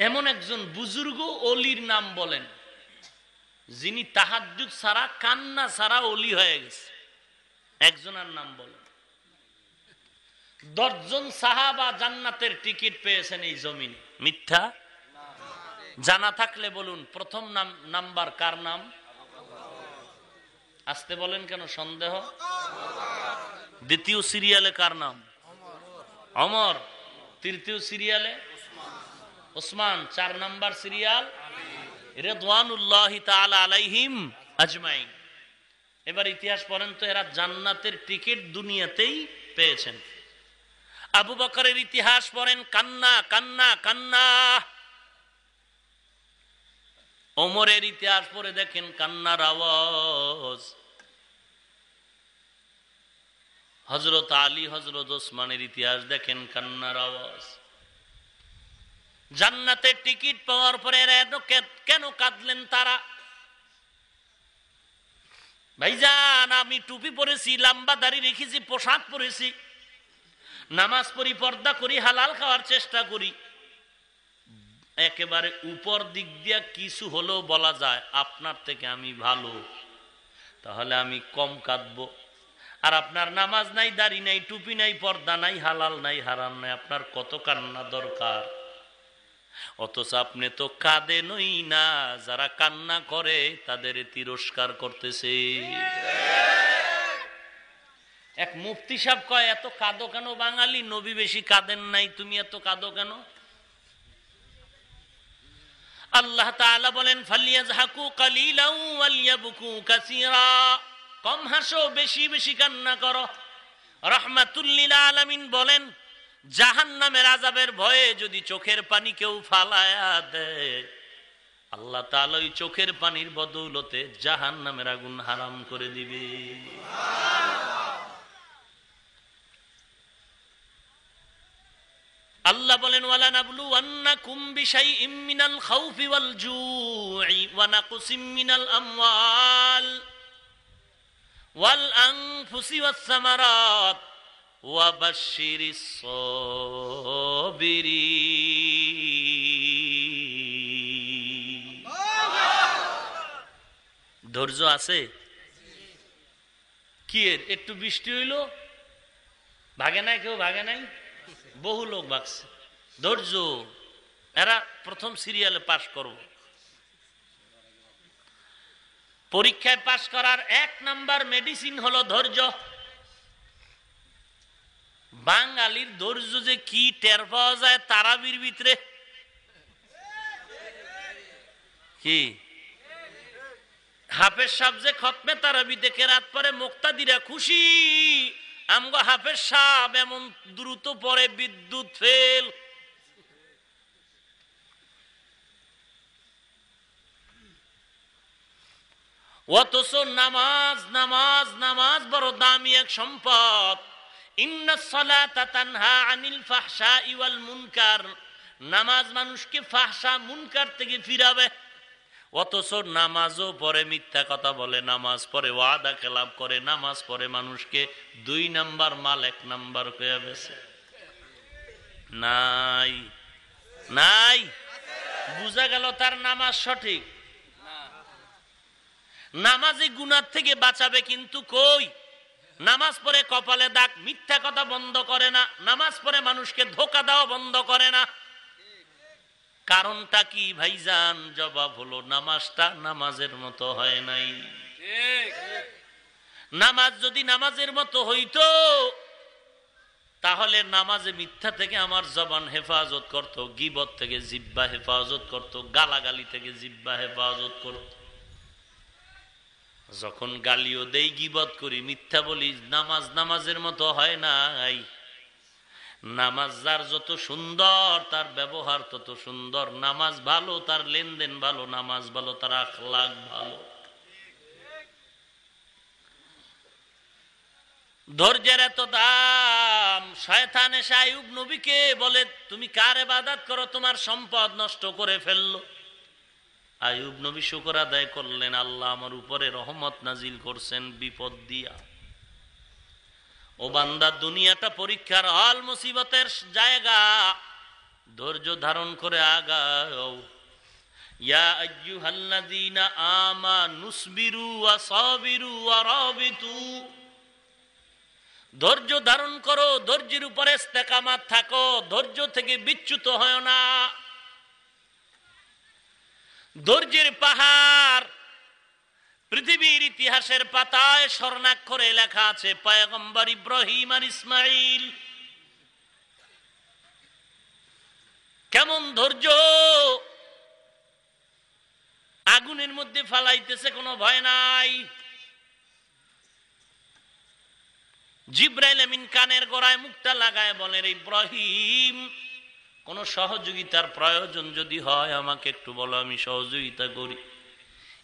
এমন একজন বুজুর্গ অলির নাম বলেন, যিনি তাহাজুদ ছাড়া, কান্না ছাড়া অলি হয়ে গেছে। একজনের নাম বলেন। দশজন সাহাবা জান্নাতের টিকিট পেয়েছেন এই জমিন। মিথ্যা? জানা থাকলে বলুন, প্রথম নাম, নাম্বার কার নাম? আসতে বলেন কেন, সন্দেহ? দ্বিতীয় সিরিয়ালে কার নাম? অমর। তৃতীয় সিরিয়ালে? ওসমান, চার নাম্বার সিরিয়াল। রেদওয়ানুল্লাহ আজমাইন। এবার ইতিহাস পড়েন তো, এরা জান্নাতের টিকিট দুনিয়াতেই পেয়েছেন। আবু বকরের ইতিহাস পড়েন, কান্না কান্না কান্না। ওমরের ইতিহাস পড়ে দেখেন, কান্নার আওয়াজ। হজরত আলী হজরত ওসমানের ইতিহাস দেখেন, কান্নার আওয়াজ। জান্নাতের টিকিট পাওয়ার পরে কেন কাঁদলেন তারা? ভাইজান, আমি টুপি পরেছি, লম্বা দাড়ি রেখেছি, পোশাক পরেছি। নামাজ পড়ি, পর্দা করি, হালাল খাওয়ার চেষ্টা করি। একেবারে উপর দিক দিয়া কিছু হলেও বলা যায়, আপনার থেকে আমি ভালো। তাহলে আমি কম কাঁদব। আর আপনার নামাজ নাই, দাড়ি নাই, টুপি নাই, পর্দা নাই, হালাল নাই, হারাম নাই, আপনার কত কান্না দরকার? অথচ আপনি তো কাঁদেনই না, যারা কান্না করে তাদের তিরস্কার করতেছে। এক মুফতি সাহ কয়, এত কাঁদো কেন বাঙালি? নবী বেশি কাঁদেন নাই, তুমি এত কাঁদো কেন? আল্লাহ তাআলা বলেন, ফালিয়াজহাকু কালিলাও ওয়ালিয়াবকু কাসীরা। কম হাসো, বেশি বেশি কান্না করো। রহমাতুল্লিল আলামিন বলেন জাহান নামের আজাবের ভয়ে যদি চোখের পানি কেউ ফালায়া দেয়, আল্লাহ তাআলা ওই চোখের পানির বদৌলতে জাহান নামের আগুন হারাম করে দিবে। আল্লাহ বলেন, ওয়ালা নাবলু আন্নাকুম বিশাইইম মিনাল খাউফি ওয়াল জুই ওয়া নাকসিম মিনাল আমওয়াল ওয়াল আনফুসি ওয়াস সামারাত। বাশশিরিস ধৈর্য আছে? কি এর? একটু বৃষ্টি হইল? ভাগে নাই কেউ? ভাগে নাই? বহু লোক ভাগছে। ধৈর্য। এরা প্রথম সিরিয়ালে পাশ করব। পরীক্ষায় পাশ করার এক নাম্বার মেডিসিন হলো ধৈর্য। বাঙালির ধৈর্য যে কি টের পাওয়া যায় তারাবির ভিতরে। কি? হাফের সাহ যে খতমে তারাবি দেখে রাত পরে মুক্তাদিরা খুশি। আমগো হাফের সাহ এমন দ্রুত পরে বিদ্যুৎ ফেল। অথচ নামাজ নামাজ নামাজ বড় দামি এক সম্পদ। নামাজ মানুষকে ফাহসা মুনকার থেকে ফিরাবে। অথচ নামাজও পরে মিথ্যা কথা বলে, নামাজ পরে ওয়াদা খেলাপ করে, নামাজ পরে মানুষকে দুই নাম্বার মাল এক নাম্বার হয়ে নাই নাই, বুঝা গেল তার নামাজ সঠিক। নামাজি গুনার থেকে বাঁচাবে কিন্তু কই? নামাজ পড়ে কপালে দাগ মিথ্যা কথা বন্ধ করে না, নামাজ পড়ে মানুষকে ধোকা দেওয়া বন্ধ করে না। কারণটা কি ভাইজান? জবাব হলো নামাজটা নামাজের মতো হয় নাই। নামাজ যদি নামাজের মতো হইতো, তাহলে নামাজে মিথ্যা থেকে আমার জবান হেফাজত করত, গিবত থেকে জিব্বা হেফাজত করত, গালাগালি থেকে জিব্বা হেফাজত করত। যখন গালিও দেই, গিবত করি, মিথ্যা বলি, নামাজ নামাজের মতো হয় নাই। নামাজ যার যত সুন্দর, তার ব্যবহার তত সুন্দর। নামাজ ভালো, তার লেনদেন ভালো, নামাজ ভালো, তার আখলাগ ভালো। ধৈর্যের এত দাম, শয়তান এসে নবীকে বলে, তুমি কার এবাদাত করো? তোমার সম্পদ নষ্ট করে ফেলল। আয়ুব নবী শুকর আদায় করলেন, আল্লাহ আমার উপরে রহমত নাজিল করছেন, বিপদ দিয়া। ও বান্দা, দুনিয়াটা পরীক্ষার হল মুসিবতের জায়গা। ধৈর্য ধারণ করে আগাও। ইয়া ধৈর্য ধারণ করো, ধৈর্যের উপরে থাকো, ধৈর্য থেকে বিচ্যুত হয় না। ধৈর্যের পাহাড়, পৃথিবীর ইতিহাসের পাতায় স্বর্ণাক্ষরে লেখা আছে, পয়গম্বর ইব্রাহিম আর ইসমাইল কেমন ধৈর্য? আগুনের মধ্যে ফালাইতেছে কোনো ভয় নাই। জিব্রাইল কানের গোড়ায় মুখটা লাগায় বলেন, ইব্রাহিম কোন সহযোগিতার প্রয়োজন যদি হয়, আমাকে একটু বলো, আমি সহযোগিতা করি।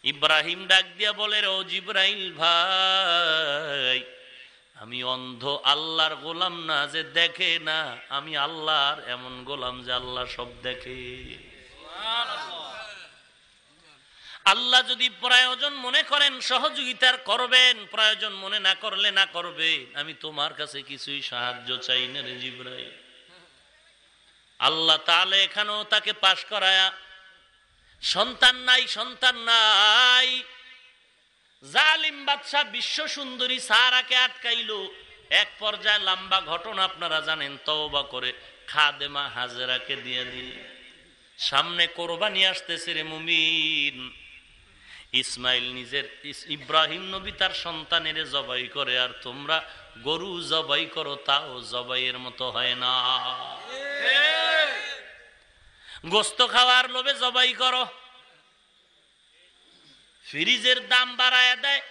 ইব্রাহিম ডাক দিয়া বলে, ও জিব্রাইল ভাই, আমি অন্ধ আল্লাহর গোলাম না যে দেখে না, আমি আল্লাহর এমন গোলাম যে আল্লাহ সব দেখে। আল্লাহ যদি প্রয়োজন মনে করেন, সহযোগিতার করবেন, প্রয়োজন মনে না করলে না করবে। আমি তোমার কাছে কিছুই সাহায্য চাই না রে আল্লাহ তাহলে এখানেও তাকে পাশ করায়া, সন্তান নাই সন্তান নাই। জালিম বাদশাহ বিশ্ব সুন্দরী সারাকে আটকাইল। এক পর্যায়ে লম্বা ঘটনা আপনারা জানেন, তওবা করে খাদেমা হাজেরাকে দিয়ে দিল। সামনে কোরবানি আসতেছে রে মুমিন। ইসমাইল নিজের ইব্রাহিম নবী তার সন্তানের জবাই করে, আর তোমরা গরু জবাই করো, তাও জবাইয়ের মতো হয় না। গোস্ত খাওয়ার লোভে জবাই করো। ফ্রিজের দাম বাড়ায় দেয়।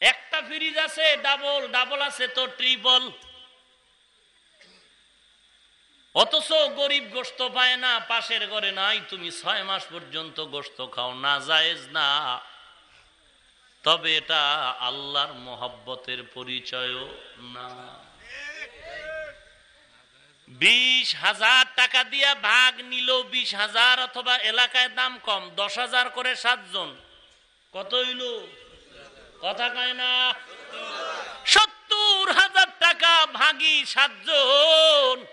একটা ফ্রিজ আছে, ডাবল ডাবল আছে তো ট্রিপল। অথচ গরিব গোস্ত পায় না, পাশের ঘরে নাই, তুমি ছয় মাস পর্যন্ত গোস্ত খাও না, জায়েজ না। তবে এটা আল্লাহর মোহাব্বতের পরিচয় না। বিশ হাজার টাকা দিয়া ভাগ নিল বিশ হাজার, অথবা এলাকায় দাম কম, দশ হাজার করে সাতজন। কত হইল? কথা কয় না। সত্তর হাজার টাকা ভাগি সাতজন।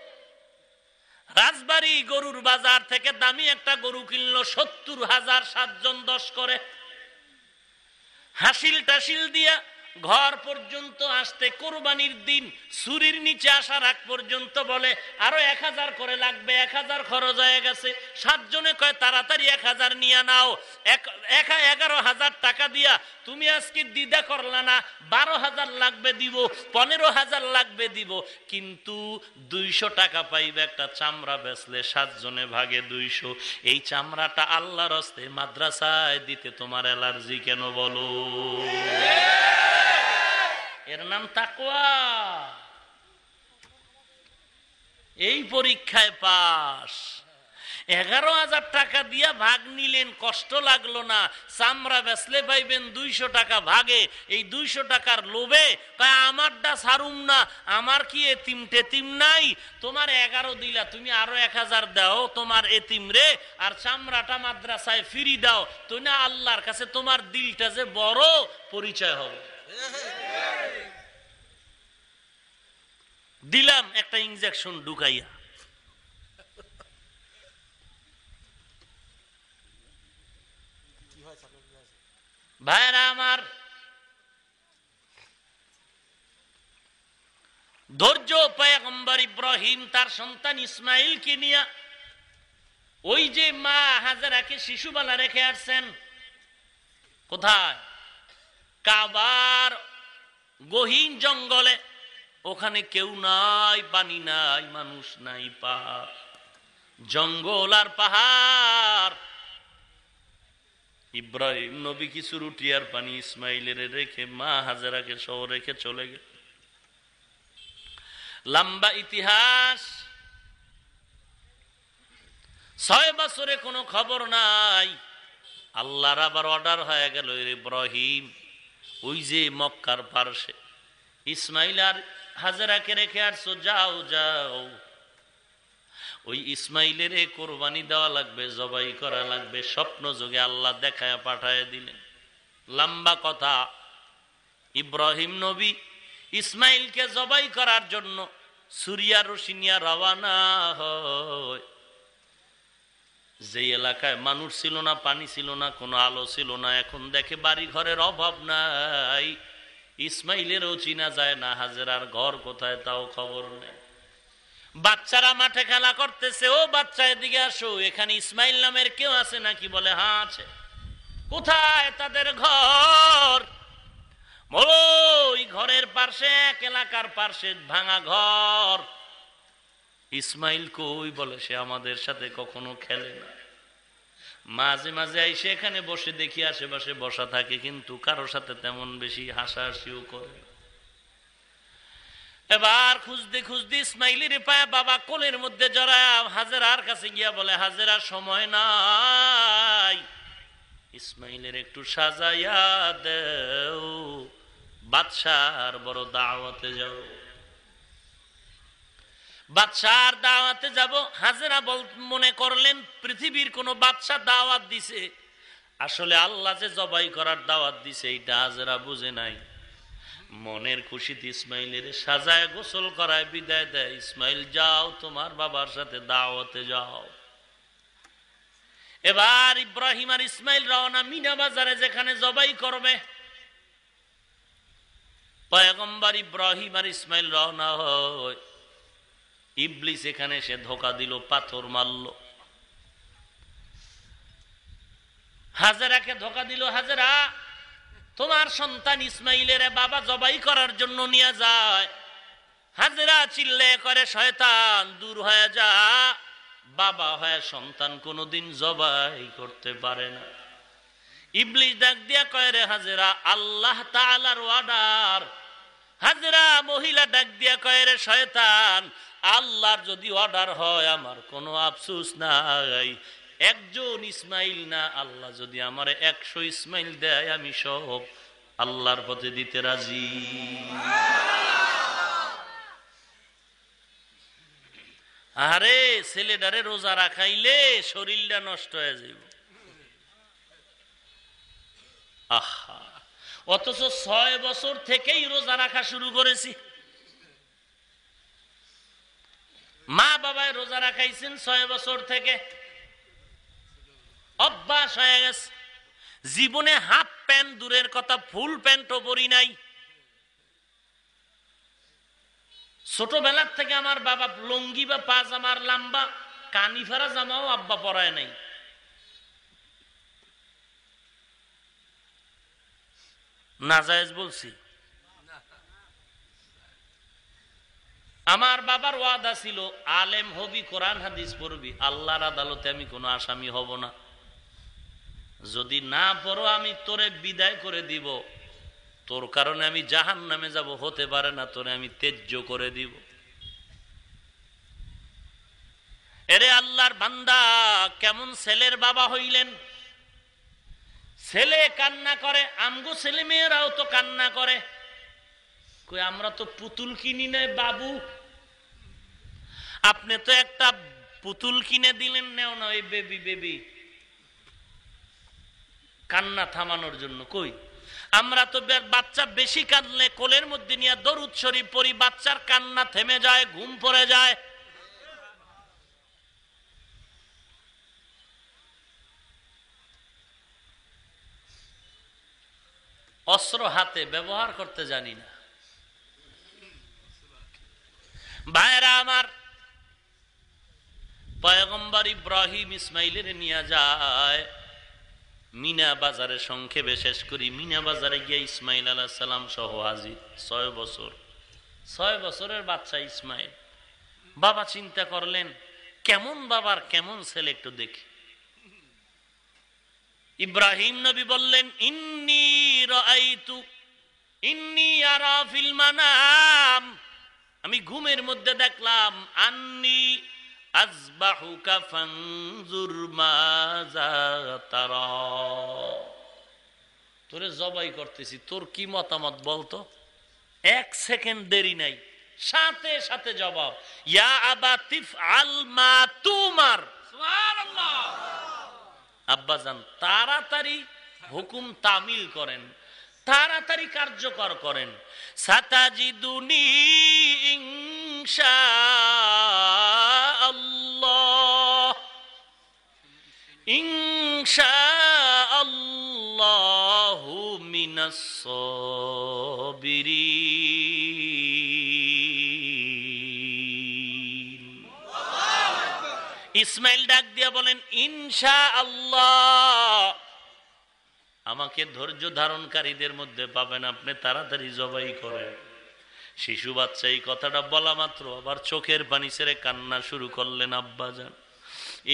রাজবাড়ি গরুর বাজার থেকে দামি একটা গরু কিনলো, সত্তর হাজার সাতজন দশ করে। হাসিল টাসিল দিয়া ঘর পর্যন্ত আসতে কোরবানির দিন সুরির নিচে আসার আগ পর্যন্ত বলে, আরও এক হাজার করে লাগবে, এক হাজার খরচ হয়ে গেছে। সাতজনে কয়, তাড়াতাড়ি এক হাজার নিয়ে নাও। এক এগারো হাজার টাকা দিয়া তুমি আজকে দিদা করলা না, বারো হাজার লাগবে দিব, পনেরো হাজার লাগবে দিব। কিন্তু দুইশো টাকা পাইবে একটা চামড়া বেচলে সাতজনে ভাগে দুইশো। এই চামড়াটা আল্লাহর হস্তে মাদ্রাসায় দিতে তোমার অ্যালার্জি কেন বলো? এর নাম তাকুয়া এই পরীক্ষায় পাস। এগারো হাজার টাকা দিয়া ভাগ নিলেন, কষ্ট লাগল না। চামড়া বেসলে পাইবেন দুইশো টাকা ভাগে। এই দুইশো টাকার লোভে তাই আমারটা সারুম না, আমার কি এতিম টেতিম নাই? তোমার এগারো দিলা, তুমি আরও এক হাজার দাও তোমার এতিম রে, আর চামড়াটা মাদ্রাসায় ফিরি দাও। তো না আল্লাহর কাছে তোমার দিলটা যে বড় পরিচয় হবে। দিলাম একটা ইঞ্জেকশন ঢুকাইয়া। ভাইরা আমার, ধৈর্য পয়গম্বর ইব্রাহিম তার সন্তান ইসমাইলকে নিয়ে ওই যে মা হাজারাকে শিশুবালা রেখে আসছেন, কোথায়? কাবার গহীন জঙ্গলে। ওখানে কেউ নাই পানি নাই, মানুষ নাই, পাহাড়। জঙ্গল আর পাহাড়। ইব্রাহিম নবী কিছু রুটি আর পানি ইসমাইলের রেখে মা হাজারাকে সহ রেখে চলে গেল। লম্বা ইতিহাস। ছয় বছরে কোনো খবর নাই। আল্লাহর আবার অর্ডার হয়ে গেল ইব্রাহিম। ওই যে মক্কার পার্শ্বে। ইসমাইল আর হাজারাকে রেখে আসছো যাও যাও। ওই ইসমাইলের এ কোরবানি দেওয়া লাগবে, জবাই করা লাগবে, স্বপ্ন যোগে আল্লাহ দেখায় পাঠায় দিলেন। লম্বা কথা। ইব্রাহিম নবী ইসমাইলকে জবাই করার জন্য সুরিয়া রসিনিয়া রওয়ানা হয়। যে এলাকায় মানুষ ছিল না, পানি ছিল না, কোনো আলো ছিল না, এখন দেখে বাড়ি ঘরের অভাব নাই। ইসমাইলেরও চিনা যায় না, হাজেরার ঘর কোথায় তাও খবর নেই। বাচ্চারা মাঠে খেলা করতেছে, ও বাচ্চা এদিকে আসো, এখানে ইসমাইল নামের কেউ আছে নাকি বলে হ্যাঁ আছে। কোথায় তাদের ঘর? ওই ঘরের পার্শ্বে এক এলাকার পার্শ্বে ভাঙা ঘর। ইসমাইল কই বলে, সে আমাদের সাথে কখনো খেলে না। মাঝে মাঝে আইসে এখানে বসে দেখি আশেপাশে বসা থাকে, কিন্তু কারও সাথে তেমন বেশি হাসাহাসিও করে এবার খুঁজতে খুঁজতে ইসমাইলের পায়ে বাবা কোলের মধ্যে জড়া হাজেরার কাছে গিয়া বলে, হাজেরা, সময় নাই। ইসমাইলের একটু সাজাইয়া দেও। বাদশার বড় দাওয়াতে যাও। বাদশার দাওয়াতে যাব। হাজেরা বল মনে করলেন, পৃথিবীর কোন বাদশাহ দাওয়াত দিছে। আসলে আল্লাহ যে জবাই করার দাওয়াত দিছে, এইটা হাজেরা বুঝে নাই। মনের খুশিতে ইসমাইলের সাজায় গোসল করায় বিদায় দেয়, ইসমাইল, যাও তোমার বাবার সাথে দাওয়াতে যাও। এবার ইব্রাহিম আর ইসমাইল রওনা মিনা বাজারে, যেখানে জবাই করবে। পয়গম্বর ইব্রাহিম আর ইসমাইল রওনা হয়। ইবলিস এখানে সে ধোকা দিল, পাথর মারল। হাজারাকে ধোকা দিল, হাজারা, তোমার সন্তান ইসমাইলের বাবা জবাই করার জন্য নিয়ে যায়। হাজরা চিল্লে করে, শয়তান, দূর হয়ে যা। বাবা হয়ে সন্তান কোনোদিন জবাই করতে পারে না। ইবলিশ ডাক দিয়া কয়, রে হাজেরা, আল্লাহ তালার ওয়ার্ডার হাজরা মহিলা ডাক দিয়া কয়, রে শয়তান, আল্লাহর যদি অর্ডার হয়, আমার কোনো আফসুস নাই। একজন ইসমাইল না, আল্লাহ যদি আমার একশো ইসমাইল দেয়, আমি সব আল্লাহর পথে দিতে রাজি। আরে ছেলেটারে রোজা রাখাইলে শরীরটা নষ্ট হয়ে যাইব। আহা। অথচ ছয় বছর থেকেই রোজা রাখা শুরু করেছি। মা বাবায় রোজা রাখাইছেন ছয় বছর থেকে। অভ্যাস হয়ে গেছে। জীবনে হাফ প্যান্ট দূরের কথা, ফুল প্যান্টও পরি নাই। ছোটবেলার থেকে আমার বাবা লঙ্গি বা পাজামার লাম্বা, কানি ফেরা জামাও আব্বা পরায় নাই। নাজায়েজ বলছি। আমার বাবার ওয়াদা ছিল, আলেম হবি, কোরআন, হাদিস পড়বি। আল্লাহর আদালতে আমি কোনো আসামি হব না। যদি না পড়ো, আমি তোরে বিদায় করে দিব। তোর কারণে আমি জাহান নামে যাব, হতে পারে না, তোরে আমি তেজ্য করে দিব। এরে আল্লাহর বান্দা, কেমন ছেলের বাবা হইলেন? ছেলে কান্না করে, আমগো ছেলে মেয়েরাও তো কান্না করে। কই, আমরা তো পুতুল কিনি নাই, বাবু। আপনি তো একটা পুতুল কিনে দিলেন, নেও না, ওই বেবি বেবি। কান্না থামানোর জন্য, কই? আমরা তো বাচ্চা বেশি কাঁদলে কোলের মধ্যে নিয়ে দরুদ শরীফ পরি বাচ্চার কান্না থেমে যায়, ঘুম পড়ে যায়। অস্ত্র হাতে ব্যবহার করতে জানি না। ভাইরা আমার, পয়গম্বর ইব্রাহিম ইসমাইলের নিয়ে যায় মিনা বাজারে, সংক্ষেপে শেষ করি। মিনা বাজারে গিয়ে ইসমাইল আলাহ সালাম সহ হাজির। ছয় বছর, ছয় বছরের বাচ্চা ইসমাইল। বাবা চিন্তা করলেন, কেমন বাবার, কেমন ছেলে একটু দেখি। ইব্রাহিম নবী বললেন, ইন্নি রাইতু ইন্নি আরা ফিল মানাম। আমি ঘুমের মধ্যে দেখলাম, আন্নি আজবাহুকা ফানজুর মাজা তারা তোরে জবাই করতেছি, তোর কি মতামত বলতো? এক সেকেন্ড দেরি নাই, সাথে সাথে জবাব, ইয়া আবা তিফ আল তুমার। আব্বাজান তাড়াতাড়ি হুকুম তামিল করেন তাড়াতাড়ি কার্যকর করেন। ইনশা আল্লাহ ইনশা আল্লাহু মিনাস ইসমাইল ডাক দিয়া বলেন ইনশা আল্লাহ আমাকে ধৈর্য ধারণকারীদের মধ্যে পাবেন, আপনি তাড়াতাড়ি জবাই করেন। শিশু বাচ্চা, এই কথাটা বলা মাত্র, আবার চোখের পানি ছেড়ে কান্না শুরু করলেন আব্বাজান।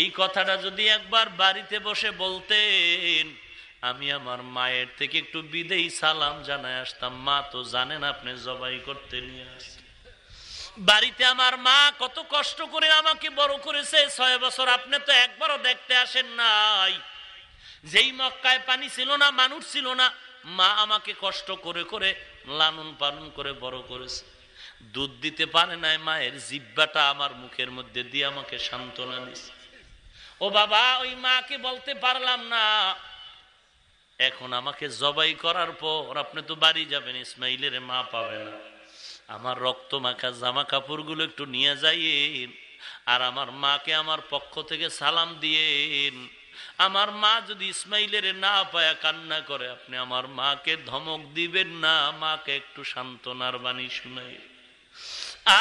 এই কথাটা যদি একবার বাড়িতে বসে বলতেন, আমি আমার মায়ের থেকে একটু বিদেই সালাম জানায় আসতাম। মা তো জানেন আপনি জবাই করতে নিয়ে আসছেন। বাড়িতে আমার মা কত কষ্ট করে আমাকে বড় করেছে, ছয় বছর আপনি তো একবারও দেখতে আসেন নাই। যেই মক্কায় পানি ছিল না, মানুষ ছিল না, মা আমাকে কষ্ট করে করে লালন পালন করে বড় করেছে। দুধ দিতে পারে নাই, মায়ের জিব্বাটা আমার মুখের মধ্যে দিয়ে আমাকে সান্ত্বনা দিছে। ও বাবা, ওই মাকে বলতে পারলাম না। এখন আমাকে জবাই করার পর আপনি তো বাড়ি যাবেন, ইসমাইলের মা পাবে না। আমার রক্ত মাখা জামা কাপড়গুলো একটু নিয়ে যাইয়েন, আর আমার মাকে আমার পক্ষ থেকে সালাম দিয়েন। আমার মা যদি ইসমাইলের না পায়া কান্না করে, আপনি আমার মাকে ধমক দিবেন না, মাকে একটু সান্ত্বনার বাণী শুনাই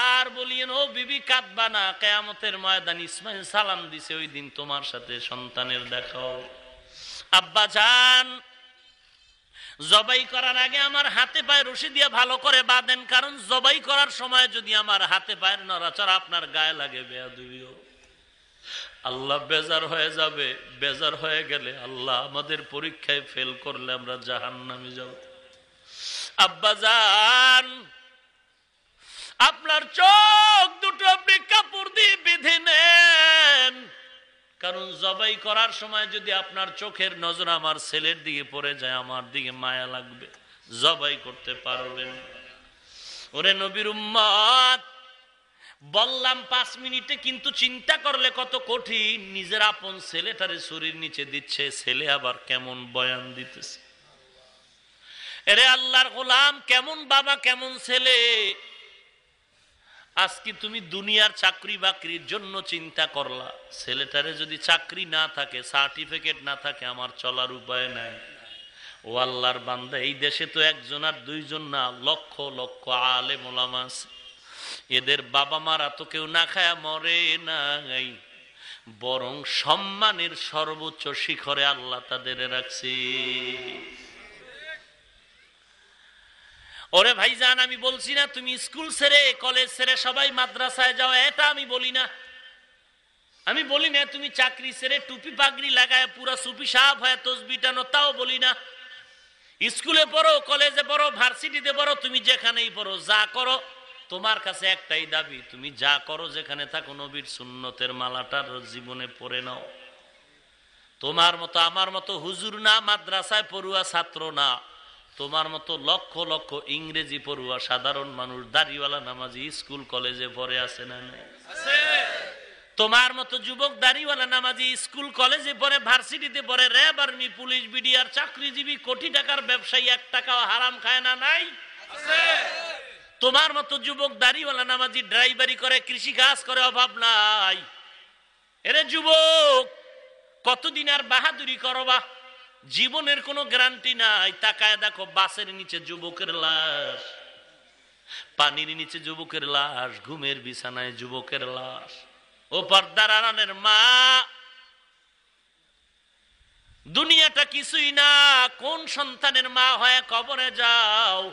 আর বলিয়েন, ও বিবি, কাঁদবা না, কেয়ামতের ময়দান ইসমাইল সালাম দিছে, ওই দিন তোমার সাথে সন্তানের দেখাও আব্বা যান জবাই করার আগে আমার হাতে পায়ে রশি দিয়ে ভালো করে বাঁধেন, কারণ জবাই করার সময় যদি আমার হাতে পায়ের নড়াচড়া আপনার গায়ে লাগে বেয়াদুবিও। আল্লাহ বেজার হয়ে যাবে, বেজার হয়ে গেলে আল্লাহ আমাদের পরীক্ষায় ফেল করলে আমরা জাহান নামে যাব। আব্বা যান আপনার চোখ দুটো আপনি কাপড় দিয়ে বেঁধে নেন। কারণ জবাই করার সময় যদি আপনার চোখের নজর আমার ছেলের দিকে পড়ে যায়, আমার দিকে মায়া লাগবে। জবাই করতে পারবেন ওরে নবীর উম্মত বললাম পাঁচ মিনিটে কিন্তু চিন্তা করলে কত কঠিন। নিজের আপন ছেলেটারে শরীর নিচে দিচ্ছে, ছেলে আবার কেমন বয়ান দিতেছে। এরে আল্লাহর গোলাম, কেমন বাবা, কেমন ছেলে। আজকে তুমি দুনিয়ার চাকরি বাকরির জন্য চিন্তা করলা। ছেলেটারে যদি চাকরি না থাকে সার্টিফিকেট না থাকে, আমার চলার উপায় নাই। ও আল্লাহর এই দেশে তো একজন আর দুইজন না, লক্ষ লক্ষ আলে মোলামা এদের বাবা মারা তো কেউ না খায়া মরে নাই। বরং সম্মানের সর্বোচ্চ শিখরে আল্লাহ তাদের রাখছে। ওরে ভাইজান, আমি বলছি না, তুমি স্কুল ছেড়ে কলেজ ছেড়ে সবাই মাদ্রাসায় যাও, এটা আমি বলি না। আমি বলি না, তুমি চাকরি ছেড়ে টুপি পাগড়ি লাগায়, পুরা সুপি সাপ হয় তসবিটানো তাও বলি না। স্কুলে পড়ো, কলেজে পড়ো, ভার্সিটিতে পড়ো, তুমি যেখানেই পড়ো, যা করো, তোমার কাছে একটাই দাবি, তুমি যা করো যেখানে থাকো, নবীর সুন্নতের মালাটার জীবনে পড়ে নাও। তোমার মতো, আমার মতো হুজুর না, মাদ্রাসায় পড়ুয়া ছাত্র না। তোমার মতো লক্ষ লক্ষ ইংরেজি পড়ুয়া সাধারণ মানুষ দাড়িওয়ালা নামাজি স্কুল কলেজে পড়ে আছে না তোমার মতো যুবক দাড়িওয়ালা নামাজি স্কুল কলেজে পড়ে ভার্সিটিতে পড়ে র্যাব আর্মি পুলিশ বিডিআর চাকরিজীবী কোটি টাকার ব্যবসায়ী এক টাকাও হারাম খায় না নাই? তোমার মতো যুবক দাড়িওয়ালা নামাজি ড্রাইভারি করে কৃষি কাজ করে অভাব নাই। এরে যুবক কতদিন আর বাহাদুরি করবা? জীবনের কোনো গ্যারান্টি নাই। তাকায় দেখো, বাসের নিচে যুবকের লাশ, পানির নিচে যুবকের লাশ, ঘুমের বিছানায় যুবকের লাশ। ও পর্দার মা, দুনিয়াটা কিছুই না। কোন সন্তানের মা হয়ে কবরে যাও?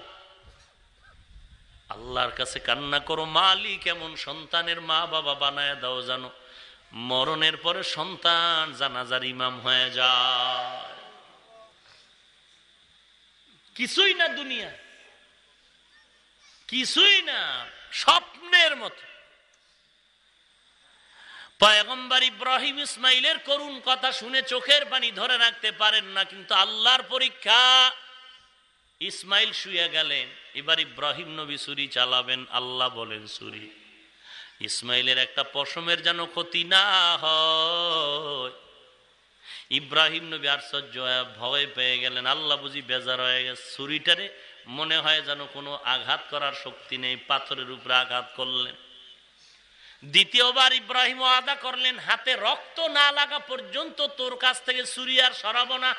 আল্লাহর কাছে কান্না করো মালি কেমন সন্তানের মা বাবা বানায় দাও জানো। মরণের পরে সন্তান জানাজার ইমাম হয়ে যায়। কিছুই না দুনিয়া, কিছুই না স্বপ্নের মতো। পয়গম্বর ইব্রাহিম ইসমাইলের করুণ কথা শুনে চোখের পানি ধরে রাখতে পারেন না, কিন্তু আল্লাহর পরীক্ষা, ইসমাইল শুয়ে গেলেন। এবার ইব্রাহিম নবী সুরি চালাবেন, আল্লাহ বলেন সুরি ইসমাইলের একটা পশমের যেন ক্ষতি না হয়। ইব্রাহিম নবী আশ্চর্য ভয় পেয়ে গেলেন। আল্লাহ বুঝি বেজার হয়ে গেছে। ছুরিটারে মনে হয় যেন কোনো আঘাত করার শক্তি নেই, পাথরের উপরে আঘাত করলেন। দ্বিতীয়বার ইব্রাহিম আদা করলেন, হাতে রক্ত না লাগা পর্যন্ত তোর কাছ থেকে ছুরি আর সরাবো না।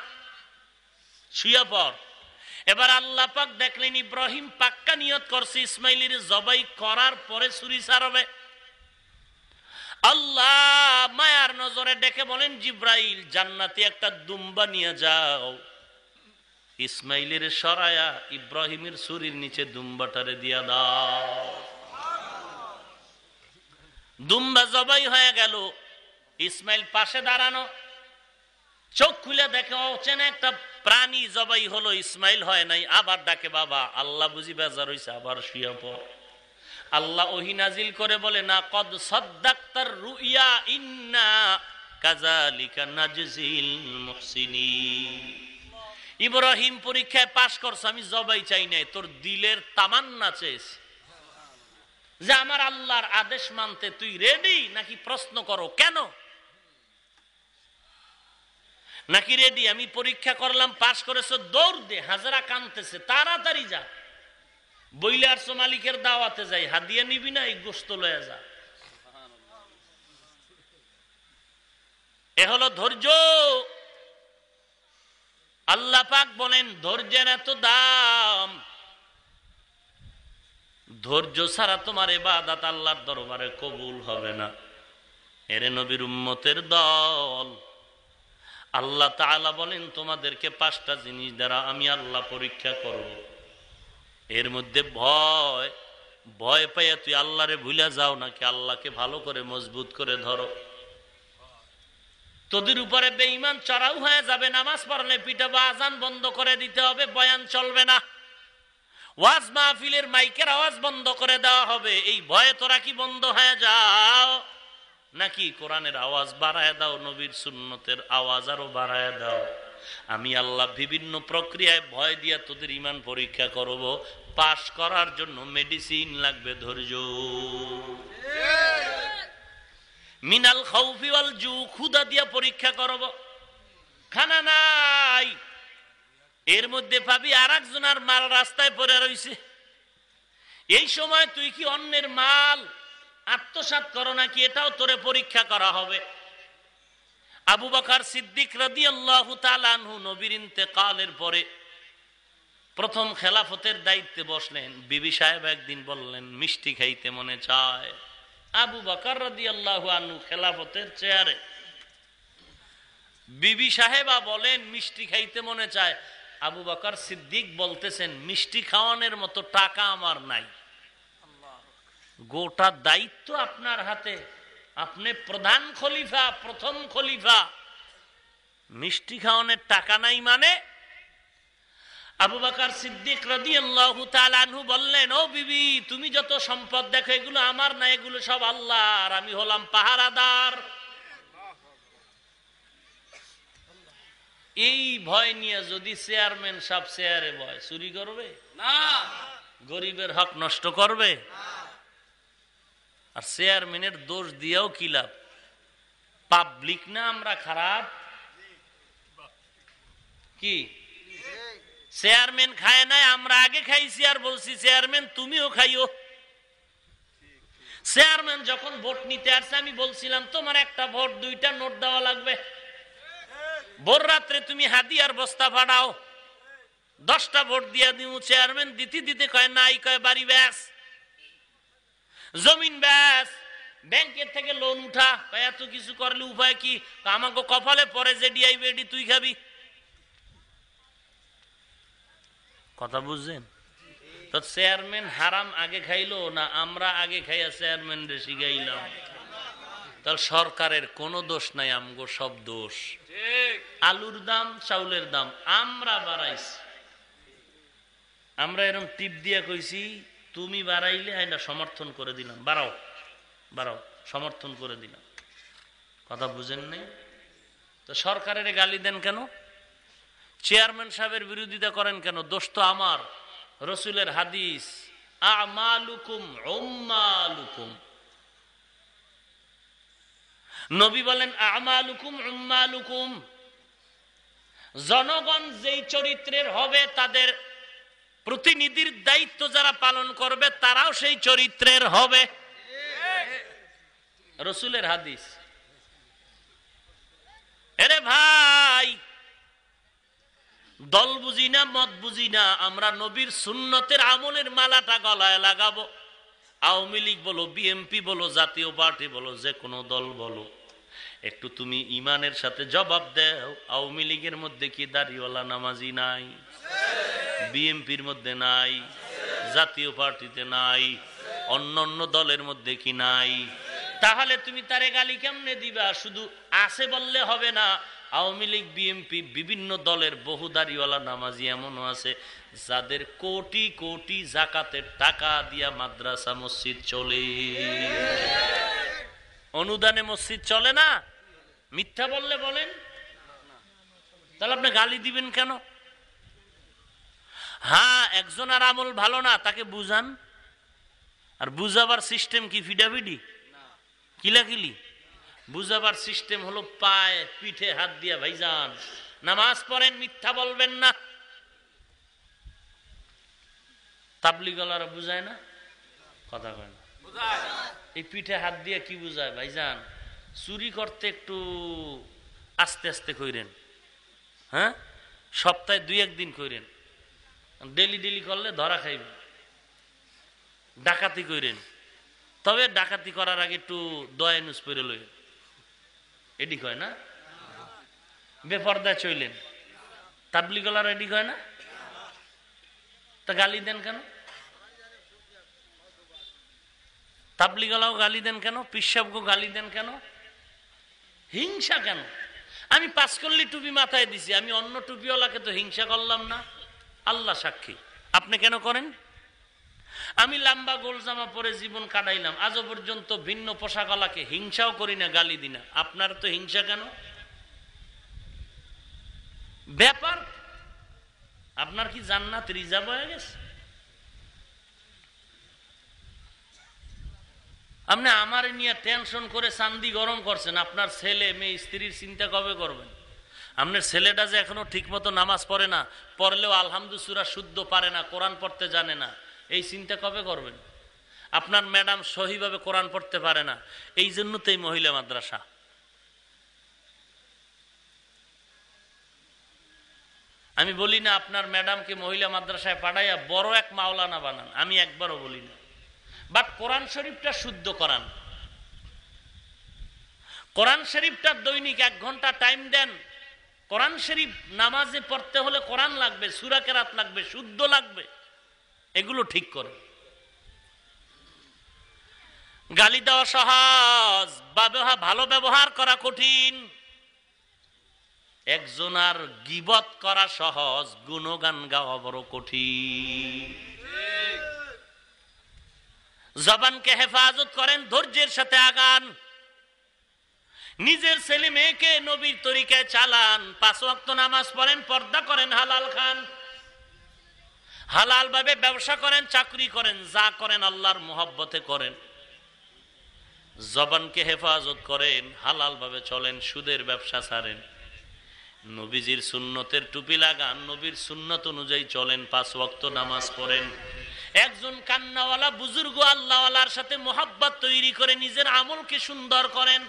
শুয়ে পর এবার আল্লাহ পাক দেখলেন, ইব্রাহিম পাক্কা নিয়ত করছে, ইসমাইলের জবাই করার পরে ছুরি সারবে আল্লাহ মায়ার নজরে ডেকে বলেন, জিব্রাইল, জান্নাতি একটা দুম্বা নিয়ে যাও। ইসমাইলের সরায়া ইব্রাহিমের ছুরির নিচে দুম্বাটারে দিয়া দাও। দুম্বা জবাই হয়ে গেল। ইসমাইল পাশে দাঁড়ানো, চোখ খুলে দেখে অচেনা একটা প্রাণী জবাই হলো, ইসমাইল হয় নাই, আবার ডাকে বাবা, আল্লাহ বুঝি বেজার হয়েছে আবার শুয়ে পর আল্লাহ ওহিনাজিল করে বলে, না, কদ সদ্দাক্তার রুইয়া ইন্না কাজালিকা নাজিল ইব্রাহিম পরীক্ষায় পাশ করছে, আমি জবাই চাই নাই, তোর দিলের তামান্না চেয়েছি। যে আমার আল্লাহর আদেশ মানতে তুই রেডি নাকি প্রশ্ন করো, কেন? নাকি রেডি আমি পরীক্ষা করলাম, পাশ করেছ, দৌড় দে, হাজারা কানতেছে, তাড়াতাড়ি যা। বইলে আর মালিকের দাওয়াতে যাই হাদিয়া নিবি না, এই গোস্ত লয়ে যা। এ হলো ধৈর্য। আল্লাহ পাক বলেন, ধৈর্যের এত দাম। ধৈর্য ছাড়া তোমার এ এবাদাত আল্লাহর দরবারে কবুল হবে না। এরে নবীর উম্মতের দল। আল্লাহ তাআলা বলেন, তোমাদেরকে পাঁচটা জিনিস দ্বারা আমি আল্লাহ পরীক্ষা করব। এর মধ্যে ভয় ভয় পাইয়া তুই আল্লাহরে ভুলে যাও নাকি আল্লাহকে ভালো করে মজবুত করে ধরো। তোদের উপরে বেঈমান চড়াও হয়ে যাবে, নামাজ পড়লে বা আজান বন্ধ করে দিতে হবে, বয়ান চলবে না। ওয়াজ মাহফিলের মাইকের আওয়াজ বন্ধ করে দেওয়া হবে, এই ভয়ে তোরা কি বন্ধ হয়ে যাও? নাকি কোরআনের আওয়াজ বাড়ায় দাও, নবীর সুন্নতের আওয়াজ আরও বাড়ায় দাও। আমি আল্লাহ বিভিন্ন প্রক্রিয়ায় ভয় দিয়া তোদের ইমান পরীক্ষা করব। পাশ করার জন্য মেডিসিন লাগবে, ধৈর্য। মিনাল খাউফিওয়াল জু খুদা দিয়া পরীক্ষা করব। খানা নাই। এর মধ্যে পাবি আর একজনের মাল রাস্তায় পড়ে রয়েছে এই সময় তুই কি অন্যের মাল আত্মসাত করো নাকি? এটাও তোরে পরীক্ষা করা হবে। আবু বাকার সিদ্দিক রাদি আল্লাহ তালু নবীর ইন্তেকালের পরে প্রথম খেলাফতের দায়িত্বে বসলেন। বিবি সাহেব একদিন বললেন, মিষ্টি খাইতে মনে চায়? আবু বাকার আনু খেলাফতের চেয়ারে। বিবি সাহেবা বলেন, মিষ্টি খাইতে মনে চায়। আবু বাকার সিদ্দিক বলতেছেন, মিষ্টি খাওয়ানোর মতো টাকা আমার নাই। গোটা দায়িত্ব আপনার হাতে। আপনি প্রধান খলিফা, প্রথম খলিফা। মিষ্টি খাওয়ানোর টাকা নাই মানে আবু বাকার সিদ্দিক আল্লাহ বললেন ও বিবি তুমি যত সম্পদ দেখো এগুলো আমার না এগুলো সব আল্লাহ আর আমি হলাম পাহারাদার। এই ভয় নিয়ে যদি চেয়ারম্যান সব চেয়ারে ভয় চুরি করবে? না। গরিবের হক নষ্ট করবে? আর চেয়ারম্যানের দোষ দিয়েও কি লাভ? পাবলিক না আমরা খারাপ? কি? চেয়ারম্যান খায় নাই, আমরা আগে খাইছি আর বলছি, চেয়ারম্যান, তুমিও খাইও। চেয়ারম্যান যখন ভোট নিতে আসছে, আমি বলছিলাম, তোমার একটা ভোট, দুইটা নোট দেওয়া লাগবে। ভোর রাত্রে তুমি হাদিয়ার বস্তা ফাড়াও দশটা ভোট দিয়া দিও চেয়ারম্যান, দিতে দিতে কয়, নাই, কয়, বাড়ি ব্যাস। জমিন ব্যাস। ব্যাংকের থেকে লোন উঠা। এত কিছু করলে উপায় কি? আমাকে কপালে পরে যে ডিআই বেডি তুই খাবি। কথা বুঝছেন? তো চেয়ারম্যান হারাম আগে খাইলো না আমরা আগে খাইয়া চেয়ারম্যান রে শিখাইলাম তাহলে সরকারের কোনো দোষ নাই আমগো, সব দোষ। আলুর দাম, চাউলের দাম, আমরা বাড়াইছি। আমরা এরকম টিপ দিয়া কইছি, তুমি বাড়াইলে আইনা সমর্থন করে দিলাম। বাড়াও বাড়াও, সমর্থন করে দিলাম। কথা বুঝেন নাই? তো সরকারের গালি দেন কেন? চেয়ারম্যান সাহেবের বিরোধিতা করেন কেন? দোষ তো আমার। রসুলের হাদিস নবী বলেন জনগণ যেই চরিত্রের হবে, তাদের প্রতিনিধির দায়িত্ব যারা পালন করবে, তারাও সেই চরিত্রের হবে। রসুলের হাদিস, এরে ভাই দল বুঝি না, মত বুঝি না, আমরা নবীর সুন্নতের আমলের মালাটা গলায় লাগাবো। আওয়ামী লীগ বলো, বিএমপি বলো, জাতীয় পার্টি বলো, যে কোনো দল বলো, একটু তুমি ইমানের সাথে জবাব দাও। আওয়ামী লীগের মধ্যে কি দাড়িওয়ালা নামাজি নাই? বিএমপির মধ্যে নাই? জাতীয় পার্টিতে নাই? অন্য অন্য দলের মধ্যে কি নাই? তাহলে তুমি তারে গালি কেমনে দিবা? শুধু আছে বললে হবে না। আওয়ামী লীগ বিএমপি বিভিন্ন দলের বহু দাড়িওয়ালা, নামাজি এমনও আছে, যাদের কোটি কোটি জাকাতের টাকা দিয়া মাদ্রাসা, মসজিদ চলে। অনুদানে মসজিদ চলে না? মিথ্যা বললে বলেন। তাহলে আপনি গালি দিবেন কেন? হ্যাঁ একজনের আমল ভালো না, তাকে বুঝান। আর বুঝাবার সিস্টেম কি? ফিডাফিডি? কিলাকিলি। বুঝাবার সিস্টেম হলো পায়ে পিঠে হাত দিয়া ভাইজান। নামাজ পড়েন, মিথ্যা বলবেন না। তাবলি তাবলিগলারা বুঝায় না? কথা কয় না। এই পিঠে হাত দিয়ে কি বুঝায় ভাইজান? চুরি করতে একটু আস্তে আস্তে কইরেন। হ্যাঁ? সপ্তাহে দুই একদিন কইরেন। ডেলি ডেলি করলে ধরা খাইবে। ডাকাতি কইরেন। তবে ডাকাতি করার আগে একটু দয়া নুস পরে লই এডি কয় না? বেপর্দা চইলেন। তাবলিগলার এডি কয় না? তা গালি দেন কেন? তাবলিগলাও গালি দেন কেন? পিসাবকে গালি দেন কেন? হিংসা কেন? আমি পাঁচকল্লি টুপি মাথায় দিছি, আমি অন্য টুপিওয়ালাকে তো হিংসা করলাম না। আল্লাহ সাক্ষী। আপনি কেন করেন? আমি লাম্বা গোল জামা পরে জীবন কাটাইলাম, আজও পর্যন্ত ভিন্ন পোশাকলাকে হিংসাও করি না, গালি দিনা আপনার তো হিংসা কেন? ব্যাপার? আপনার কি জান্নাত রিজার্ভ হয়ে গেছে? আপনি আমার নিয়ে টেনশন করে চান্দি গরম করছেন, আপনার ছেলে মেয়ে স্ত্রীর চিন্তা কবে করবেন? আপনার ছেলেটা যে এখনও ঠিক মতো নামাজ পড়ে না, পড়লেও আলহামদুসুরা শুদ্ধ পারে না, কোরআন পড়তে জানে না। এই চিন্তা কবে করবেন? আপনার ম্যাডাম সহিভাবে কোরআন পড়তে পারে না। এই জন্য তো এই মহিলা মাদ্রাসা। আমি বলি না, আপনার ম্যাডামকে মহিলা মাদ্রাসায় পাঠাইয়া বড় এক মাওলানা বানান। আমি একবারও বলি না। বাট কোরআন শরীফটা শুদ্ধ করান। কোরআন শরীফটা দৈনিক এক ঘণ্টা টাইম দেন। কোরআন শরীফ নামাজে পড়তে হলে কোরআন লাগবে সুরাকেরাত লাগবে, শুদ্ধ লাগবে। এগুলো ঠিক করে। গালি দেওয়া সহজ ব্যবহার ভালো ব্যবহার করা কঠিন। একজন আর গিবত করা সহজ, গুণগান গাওয়া বড় কঠিন। জবানকে হেফাজত করেন, ধৈর্যের সাথে আগান। নিজের ছেলে মেয়েকে নবীর তরিকায় চালান। পাঁচ ওয়াক্ত নামাজ পড়েন, পর্দা করেন হালাল খান। হালাল ভাবে ব্যবসা করেন, চাকরি করেন, যা করেন আল্লাহর মোহব্বতে করেন। জবানকে হেফাজত করেন, হালাল ভাবে চলেন, সুদের ব্যবসা ছাড়েন। নবীজির সুন্নতের টুপি লাগান, নবীর সুন্নত অনুযায়ী চলেন, পাঁচ ওয়াক্ত নামাজ পড়েন। একজন কান্নাওয়ালা, বুজুর্গ আল্লাহওয়ালার সাথে মোহাব্বত তৈরি করে নিজের আমলকে সুন্দর করেন।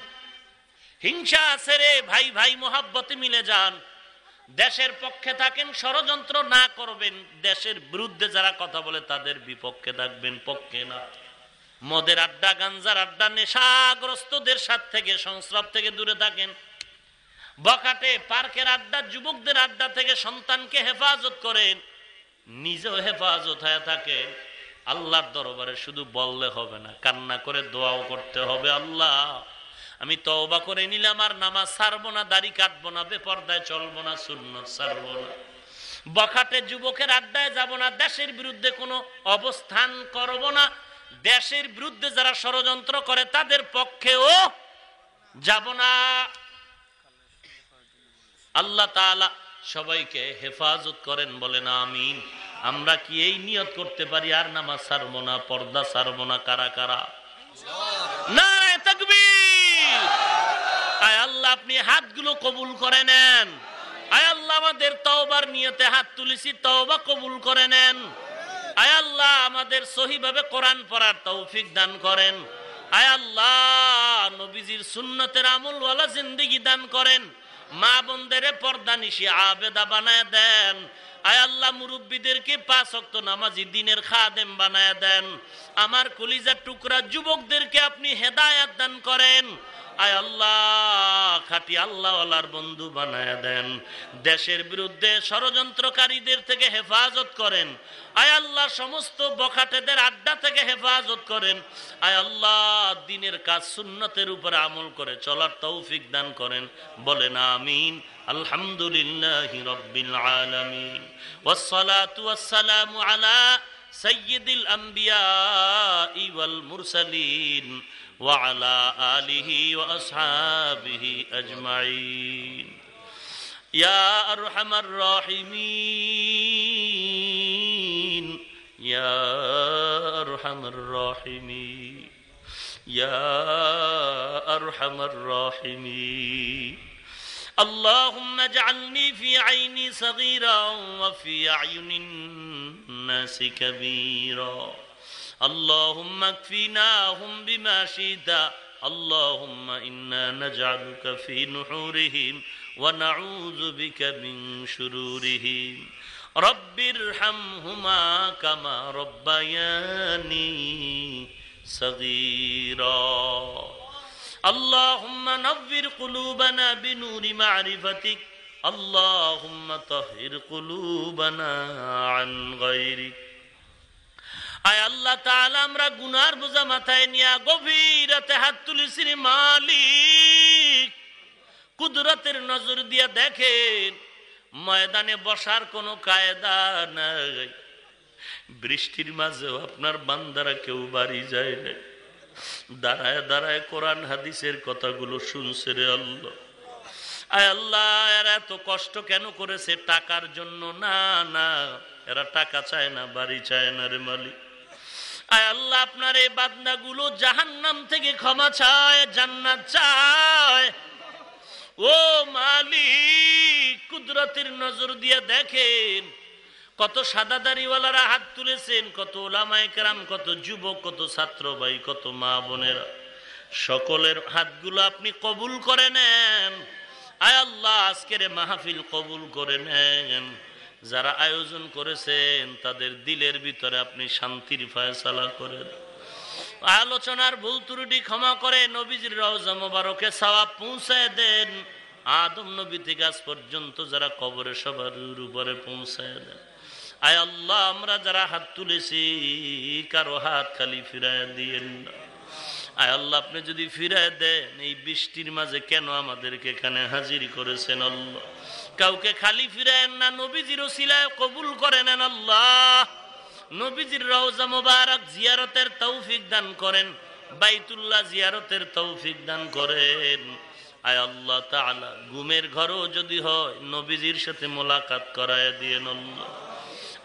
হিংসা আছে রে ভাই ভাই মোহাব্বতে মিলে যান। দেশের পক্ষে থাকেন, ষড়যন্ত্র না করবেন, দেশের বিরুদ্ধে যারা কথা বলে তাদের বিপক্ষে থাকবেন, পক্ষে না। মদের আড্ডা, গাঞ্জার আড্ডা, নেশাগ্রস্তদের সাথ থেকে সংস্রব থেকে দূরে থাকেন। বকাটে পার্কের আড্ডা, যুবকদের আড্ডা থেকে সন্তানকে হেফাজত করেন, নিজেও হেফাজত হয়ে থাকে আল্লাহর দরবারে শুধু বললে হবে না, কান্না করে দোয়াও করতে হবে আল্লাহ। আমি তওবা করে নিলাম আর নামাজ ছাড়বো না দাড়ি কাটবো না বেপর্দায় চলবো না শূন্য ছাড়বো না। বখাটে যুবকের আড্ডায় যাব না দেশের বিরুদ্ধে কোনো অবস্থান করব না। দেশের বিরুদ্ধে যারা ষড়যন্ত্র করে তাদের পক্ষেও যাব না। আল্লাহ তাআলা সবাইকে হেফাজত করেন বলেন আমিন। আমরা কি এই নিয়ত করতে পারি আর নামাজ সারবো না পর্দা সারবো না কারা কারা? না আয় আল্লাহ আপনি হাতগুলো কবুল করে নেন। আয় আল্লাহ আমাদের তওবার নিয়তে হাত তুলেছি, তওবা কবুল করে নেন। আয় আল্লাহ আমাদের সহিভাবে কোরআন পড়ার তৌফিক দান করেন। আয় আল্লাহ নবীজির সুন্নতের আমলওয়ালা জিন্দিগি দান করেন। মা বোনদের পর্দা নিশি আবেদা বানায় দেন। আয় আল্লাহ মুরব্বীদেরকে পাঁচ অক্ত নামাজি দিনের খাদেম বানায় দেন। আমার কলিজার টুকরা যুবকদেরকে আপনি হেদায়াত দান করেন। আয় আল্লাহ, খাটি বন্ধু বানায় দেন। দেশের বিরুদ্ধে ষড়যন্ত্রকারীদের থেকে হেফাজত করেন। আয় আল্লাহ, সমস্ত বখাটেদের আড্ডা থেকে হেফাজত করেন। আয় আল্লাহ, দিনের কাজ সুন্নতের উপরে আমল করে চলার তৌফিক দান করেন। বলেন আমিন। আলহামদুলিল্লাহ রব্বিল আলমিন। ওয়াসসালাতু আলা সাইয়্যিদিল আম্বিয়া ওয়াল মুরসালিন। وعلى آله وأصحابه أجمعين. يا أرحم الراحمين. يا أرحم الراحمين. يا أرحم الراحمين. اللهم اجعلني في عيني صغيرا وفي أعين الناس كبيرا. اللهم اكفناهم بما شئت اللهم إنا نجعلك في نحورهم ونعوذ بك من شرورهم رب ارحمهما كما ربياني صغيرا اللهم نور قلوبنا بنور معرفتك اللهم طهر قلوبنا عن غيرك আয় আল্লাহ তাহলে আমরা গুনার বোঝা মাথায় নিয়ে গভীর রাতে হাত তুলেছি মালিক। কুদরতের নজর দিয়া দেখেন, ময়দানে বসার কোনো কায়দা নাই। বৃষ্টির মাঝেও আপনার বান্দারা কেউ বাড়ি যায় না দাঁড়ায় দাঁড়ায় কোরআন হাদিসের কথাগুলো শুনছে রে আল্লাহ। আয় আল্লাহ, এরা এত কষ্ট কেন করেছে? টাকার জন্য না না। এরা টাকা চায় না, বাড়ি চায় না রে মালিক। আয় আল্লাহ, আপনার এই বাদনাগুলো জাহান নাম থেকে ক্ষমা চায়, জান্নাত চায়। ও মালিক, কুদরতের নজর দিয়ে দেখেন, কত সাদা দাড়িওয়ালারা হাত তুলেছেন, কত ওলামায় কেরাম, কত যুবক, কত ছাত্র ভাই, কত মা বোনেরা। সকলের হাতগুলো আপনি কবুল করে নেন। আয় আল্লাহ, আজকের মাহফিল কবুল করে নেন। যারা আয়োজন করেছেন, তাদের দিলের ভিতরে আপনি শান্তির ফয়সালা করেন আলোচনার ভুল ত্রুটি ক্ষমা করে নবীজির রওজা মোবারকে পৌঁছায় দেন। আদম নবী থেকে আজ পর্যন্ত যারা কবরে সবার উপরে পৌঁছায় দেন। আয় আল্লাহ, আমরা যারা হাত তুলেছি, কারও হাত খালি ফিরায় দিয়েন না। আয় আল্লাহ, আপনি যদি ফিরায় দেন, এই বৃষ্টির মাঝে কেন আমাদেরকে এখানে হাজির করেছেন আল্লাহ? কাউকে খালি ফিরায় না, নবীজির সিলায় কবুল করে নেন আল্লাহ। নবীজির রওজা মোবারক জিয়ারতের তৌফিক দান করেন, বাইতুল্লাহ জিয়ারতের তৌফিক দান করেন। আয় আল্লাহ তাআলা, ঘুমের ঘরও যদি হয়, নবীজির সাথে মোলাকাত করায় দিয়ে আল্লাহ।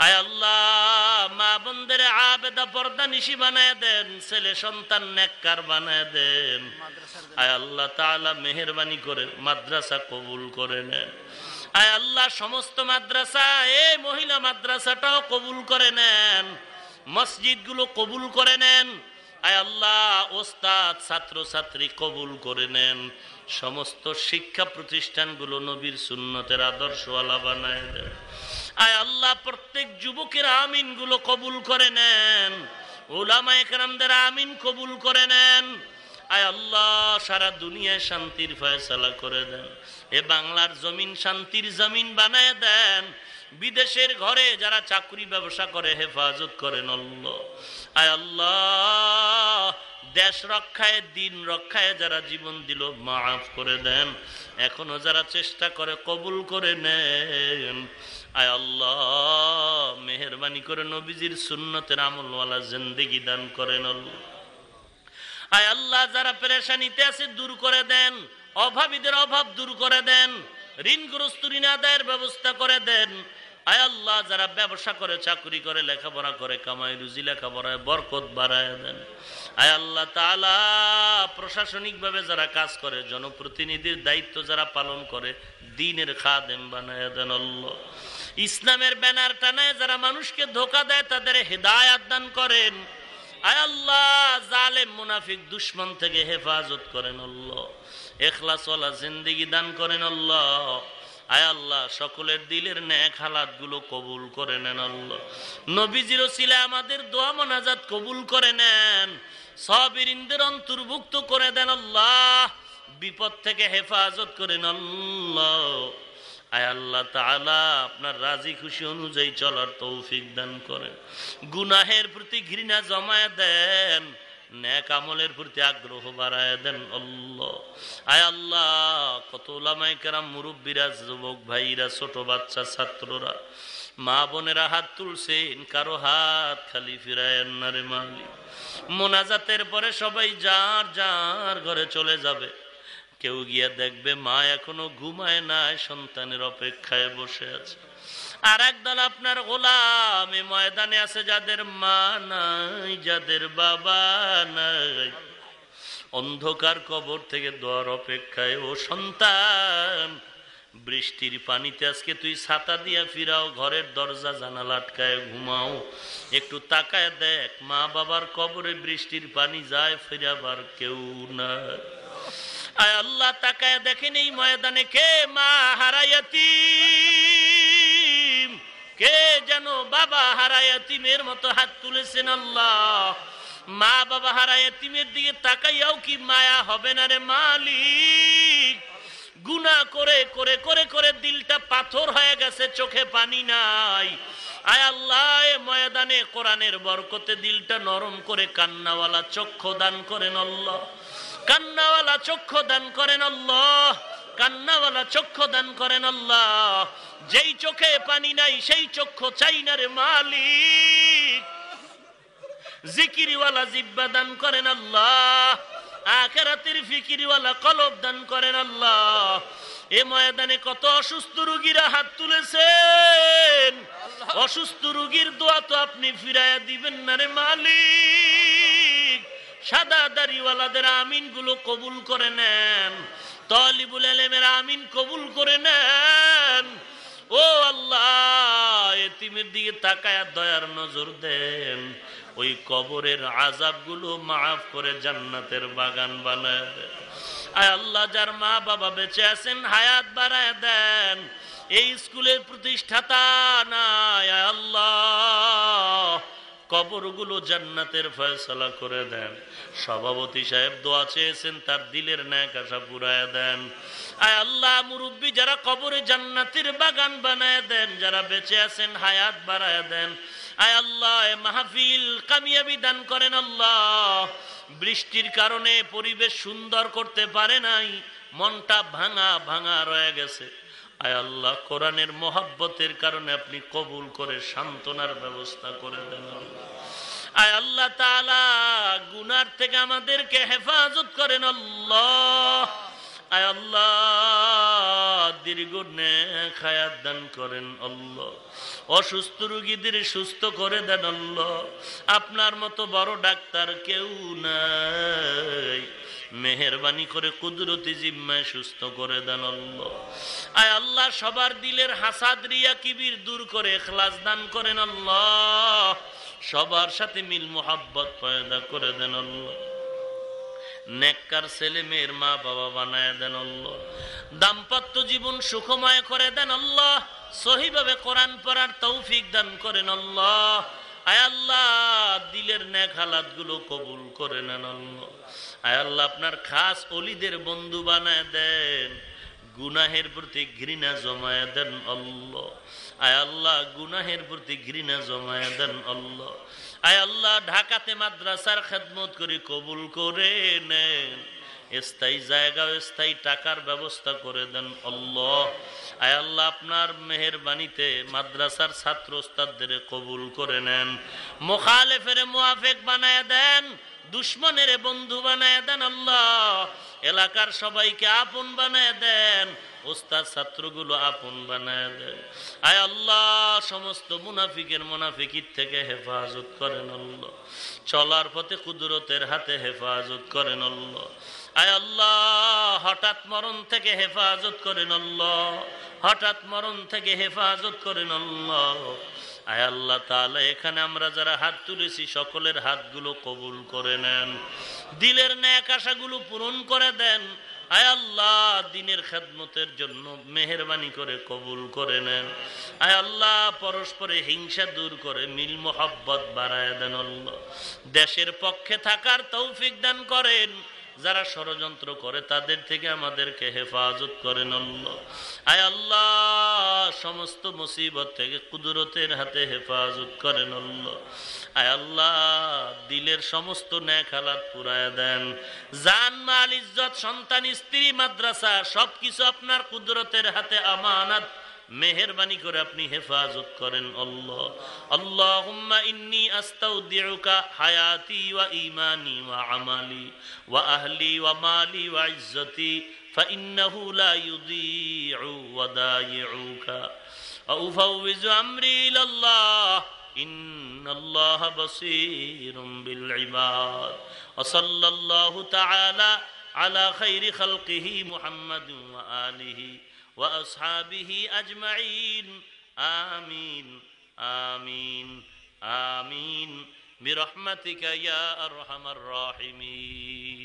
আয় আল্লাহ, মা বন্ধের আবেদা পর্দা নিশি বানায় দেন, ছেলে সন্তান নেককার বানায় দেন। আয় আল্লাহ তাআলা, মেহরবানি করে মাদ্রাসা কবুল করে নেন। আয় আল্লাহ, সমস্ত মাদ্রাসা এই মহিলা মাদ্রাসাটাও কবুল করে নেন মসজিদগুলো কবুল করে নেন। আয় আল্লাহ, ওস্তাদ ছাত্র ছাত্রী কবুল করে নেন। সমস্ত শিক্ষা প্রতিষ্ঠানগুলো নবীর সুন্নতের আদর্শওয়ালা বানায় দেন। আয় আল্লাহ, প্রত্যেক যুবকের আমিনগুলো কবুল করে নেন। ওলামা একরামদের আমিন কবুল করে নেন। আয় আল্লাহ, সারা দুনিয়ায় শান্তির ফয়সালা করে দেন। এ বাংলার জমিন শান্তির জমিন বানায় দেন। বিদেশের ঘরে যারা চাকরি ব্যবসা করে, হেফাজত করেন আল্লাহ। আয় আল্লাহ, দেশ রক্ষায়, দিন রক্ষায় যারা জীবন দিল, মাফ করে দেন। এখনও যারা চেষ্টা করে, কবুল করে নেন। আয় আল্লাহ, মেহরবানি করে নবীজির সুন্নতের আমলওয়ালা জিন্দেগি দান করেন আল্লাহ। আয় আল্লাহ, যারা পেরেশানিতে আছে, দূর করে দেন। অভাবীদের অভাব দূর করে দেন। ঋণগ্রস্ত ঋণ আদায়ের ব্যবস্থা করে দেন। আয় আল্লাহ, যারা ব্যবসা করে, চাকরি করে, লেখাপড়া করে কামাই রুজি, লেখাপড়ায় বরকত বাড়ায় দেন। আয় আল্লাহ তালা প্রশাসনিক ভাবে যারা কাজ করে, জনপ্রতিনিধির দায়িত্ব যারা পালন করে, দিনের খাদেম বানায় দেন আল্লাহ। ইসলামের ব্যানার টানায় যারা মানুষকে ধোকা দেয়, তাদের হেদায়াত দান করেন। আল্লাহ, জালেম, মুনাফিক থেকে হেফাজত করেন দান করেন আল্লাহ। সকলের দিলের ন্যাক হালাতগুলো কবুল করে নেন আল্লাহ। নবীজির ছিল আমাদের দোয়া মনাজাত কবুল করে নেন। সবিরিনদের অন্তর্ভুক্ত করে দেন আল্লাহ। বিপদ থেকে হেফাজত করেন আল্লাহ। আয় আল্লাহ তাআলা, আপনার রাজি খুশি অনুযায়ী চলার তৌফিক দান করেন। গুনাহের প্রতি ঘৃণা জমায় দেন, ন্যাক প্রতি আগ্রহ বাড়ায় দেন আল্লাহ। আয় আল্লাহ, কত ওলামাই কেরাম, মুরব্বীরা, যুবক ভাইরা, ছোট বাচ্চা, ছাত্ররা, মা বোনেরা হাত তুলছেন, কারও হাত খালি ফিরায় না রে মালি মোনাজাতের পরে সবাই যার যার ঘরে চলে যাবে। কেউ গিয়া দেখবে মা এখনও ঘুমায় নাই, সন্তানের অপেক্ষায় বসে আছে। আর একদল আপনার গোলাম ময়দানে আছে যাদের মা নাই, যাদের বাবা নাই। অন্ধকার কবর থেকে দোয়ার অপেক্ষায়, ও সন্তান, বৃষ্টির পানিতে আজকে তুই ছাতা দিয়া ফিরাও, ঘরের দরজা জানালা আটকায় ঘুমাও। একটু তাকায় দেখ, মা বাবার কবরে বৃষ্টির পানি যায়, ফিরাবার কেউ না আল্লাহ তাকায় দেখেন ময়দানে কে মা হারাইয়াতি কে যেন বাবা হারাইয়াতিমের মতো হাত তুলেছেন আল্লাহ? মা বাবা হারাইয়াতিমের দিকে তাকাইয়াও কি মায়া হবে না রে মালিক? গুনা করে করে করে করে দিলটা পাথর হয়ে গেছে, চোখে পানি নাই। আয় আল্লাহ ময়দানে কোরআনের বরকতে দিলটা নরম করে কান্নাওয়ালা চক্ষু দান করেন আল্লাহ। কান্নাওয়ালা চক্ষু দান করেন আল্লাহ কান্নাওয়ালা চক্ষু দান করেন আল্লাহ। যেই চোখে পানি নাই সেই চক্ষু চাই না রে মালিক। জিকিরিওয়ালা জিব্বা দান করেন আল্লাহ আখেরাতের ফিকিরিওয়ালা কলব দান করেন আল্লাহ। এ ময়দানে কত অসুস্থ রুগীরা হাত তুলেছেন। অসুস্থ রুগীর দোয়া তো আপনি ফিরাইয়া দিবেন না রে মালিক। সাদা দাড়িওয়ালাদের আমিনগুলো কবুল করে নেন, তলিবুল আলমের আমিন কবুল করে নেন। ও আল্লাহ, এতিমের দিকে তাকায় দয়ার নজর দেন, ওই কবরের আজাবগুলো মাফ করে জান্নাতের বাগান বানায় আল্লাহ, যার মা বাবা বেঁচে আছেন, হায়াত বাড়ায় দেন, এই স্কুলের প্রতিষ্ঠাতা নাই আল্লাহ। কবরগুলো জান্নাতের ফয়সলা করে দেন। সভাপতি সাহেব দোয়া চেয়েছেন, তার দিলের ন্যাক আশা পুরায় দেন। আয় আল্লাহ, মুরব্বী যারা কবরে জান্নাতের বাগান বানায় দেন, যারা বেঁচে আছেন, হায়াত বাড়ায় দেন। আয় আল্লাহ মাহফিল কামিয়াবি দান করেন আল্লাহ। বৃষ্টির কারণে পরিবেশ সুন্দর করতে পারে নাই, মনটা ভাঙা ভাঙা রয়ে গেছে। আয় আল্লাহ, কোরআনের মোহাব্বতের কারণে আপনি কবুল করে সান্ত্বনার ব্যবস্থা করে দেন। আয় আল্লাহ তালা গুনার থেকে আমাদেরকে হেফাজত করেন আল্লাহ। আয় আল্লাহ, দীর্ঘ খায়াত দান করেন আল্লাহ। অসুস্থ রুগীদের সুস্থ করে দেন আল্লাহ। আপনার মতো বড় ডাক্তার কেউ নাই। মেহরবানি করে কুদরতি জিম্মায় সুস্থ করে দেন আল্লাহ। আয় আল্লাহ, সবার দিলের হাসাদ রিয়া কিবির দূর করে এখলাস দান করেন আল্লাহ। সবার সাথে মিল মোহাব্বত পয়দা করে দেন আল্লাহ। নেককার ছেলে মেয়ের মা বাবা বানায় দেন আল্লাহ। দাম্পত্য জীবন সুখময় করে দেন আল্লাহ। সহিভাবে কোরআন পড়ার তৌফিক দান করেন আল্লাহ। আয় আল্লাহ, দিলের নেক হালাতগুলো কবুল করে নেন আল্লাহ। আল্লাহ আপনার খাস অলিদের বন্ধু বানায় দেন, গুনাহের প্রতি ঘৃণা জমায় দেন আল্লাহ। আয় আল্লাহ গুনাহের প্রতি ঘৃণা জমায় দেন আল্লাহ। আয় আল্লাহ ঢাকাতে মাদ্রাসার খেদমত করে কবুল করে নেন, স্থায়ী জায়গা স্থায়ী টাকার ব্যবস্থা করে দেন আল্লাহ। আয় আল্লাহ আপনার মেহরবানিতে মাদ্রাসার ছাত্র ওস্তাদদের কবুল করে নেন, মোখালেফের মুআফেক বানায় দেন দুশ্মনের বন্ধু বানায় দেন আল্লাহ। এলাকার সবাইকে আপন বানায় দেন। ওস্তাদ ছাত্রগুলো আপন বানায় দেন। আয় আল্লাহ, সমস্ত মুনাফিকের মুনাফিকির থেকে হেফাজত করেন আল্লাহ। চলার পথে কুদরতের হাতে হেফাজত করেন আল্লাহ। আয় আল্লাহ, হঠাৎ মরণ থেকে হেফাজত করেন আল্লাহ। হঠাৎ মরণ থেকে হেফাজত করেন আল্লাহ। আয় আল্লাহ তাহলে এখানে আমরা যারা হাত তুলেছি, সকলের হাতগুলো কবুল করে নেন। দিলের ন্যাক আশাগুলো পূরণ করে দেন। আয় আল্লাহ, দিনের খেদমতের জন্য মেহরবানি করে কবুল করে নেন। আয় আল্লাহ, পরস্পরে হিংসা দূর করে মিল মোহাব্বত বাড়ায় দেন দেশের পক্ষে থাকার তৌফিক দান করেন। যারা ষড়যন্ত্র করে, তাদের থেকে আমাদেরকে হেফাজত করেন আয় আল্লাহ, সমস্ত মুসিবত থেকে কুদরতের হাতে হেফাজত করেন আয় আল্লাহ, দিলের সমস্ত ন্যাক হালাত পুরায় দেন। জান, মাল, ইজ্জত, সন্তান, স্ত্রী, মাদ্রাসা, সবকিছু আপনার কুদরতের হাতে, আমানাত মেহরবানি করে আপনি হেফাজত করেন আল্লাহ আল্লাহুম্মা ইন্নী আস্তাউদিউকা হায়াতি ওয়া ঈমানি ওয়া আমালি ওয়া আহলি ওয়া মালি ওয়া ইজ্জতি فإنه لا يضيع ودايعك وأفوز أمري إلى الله إن الله بصير بالعباد وصلى الله تعالى على خير خلقه محمد وآله وأصحابه أجمعين. آمين. آمين. آمين. برحمتك يا أرحم الراحمين.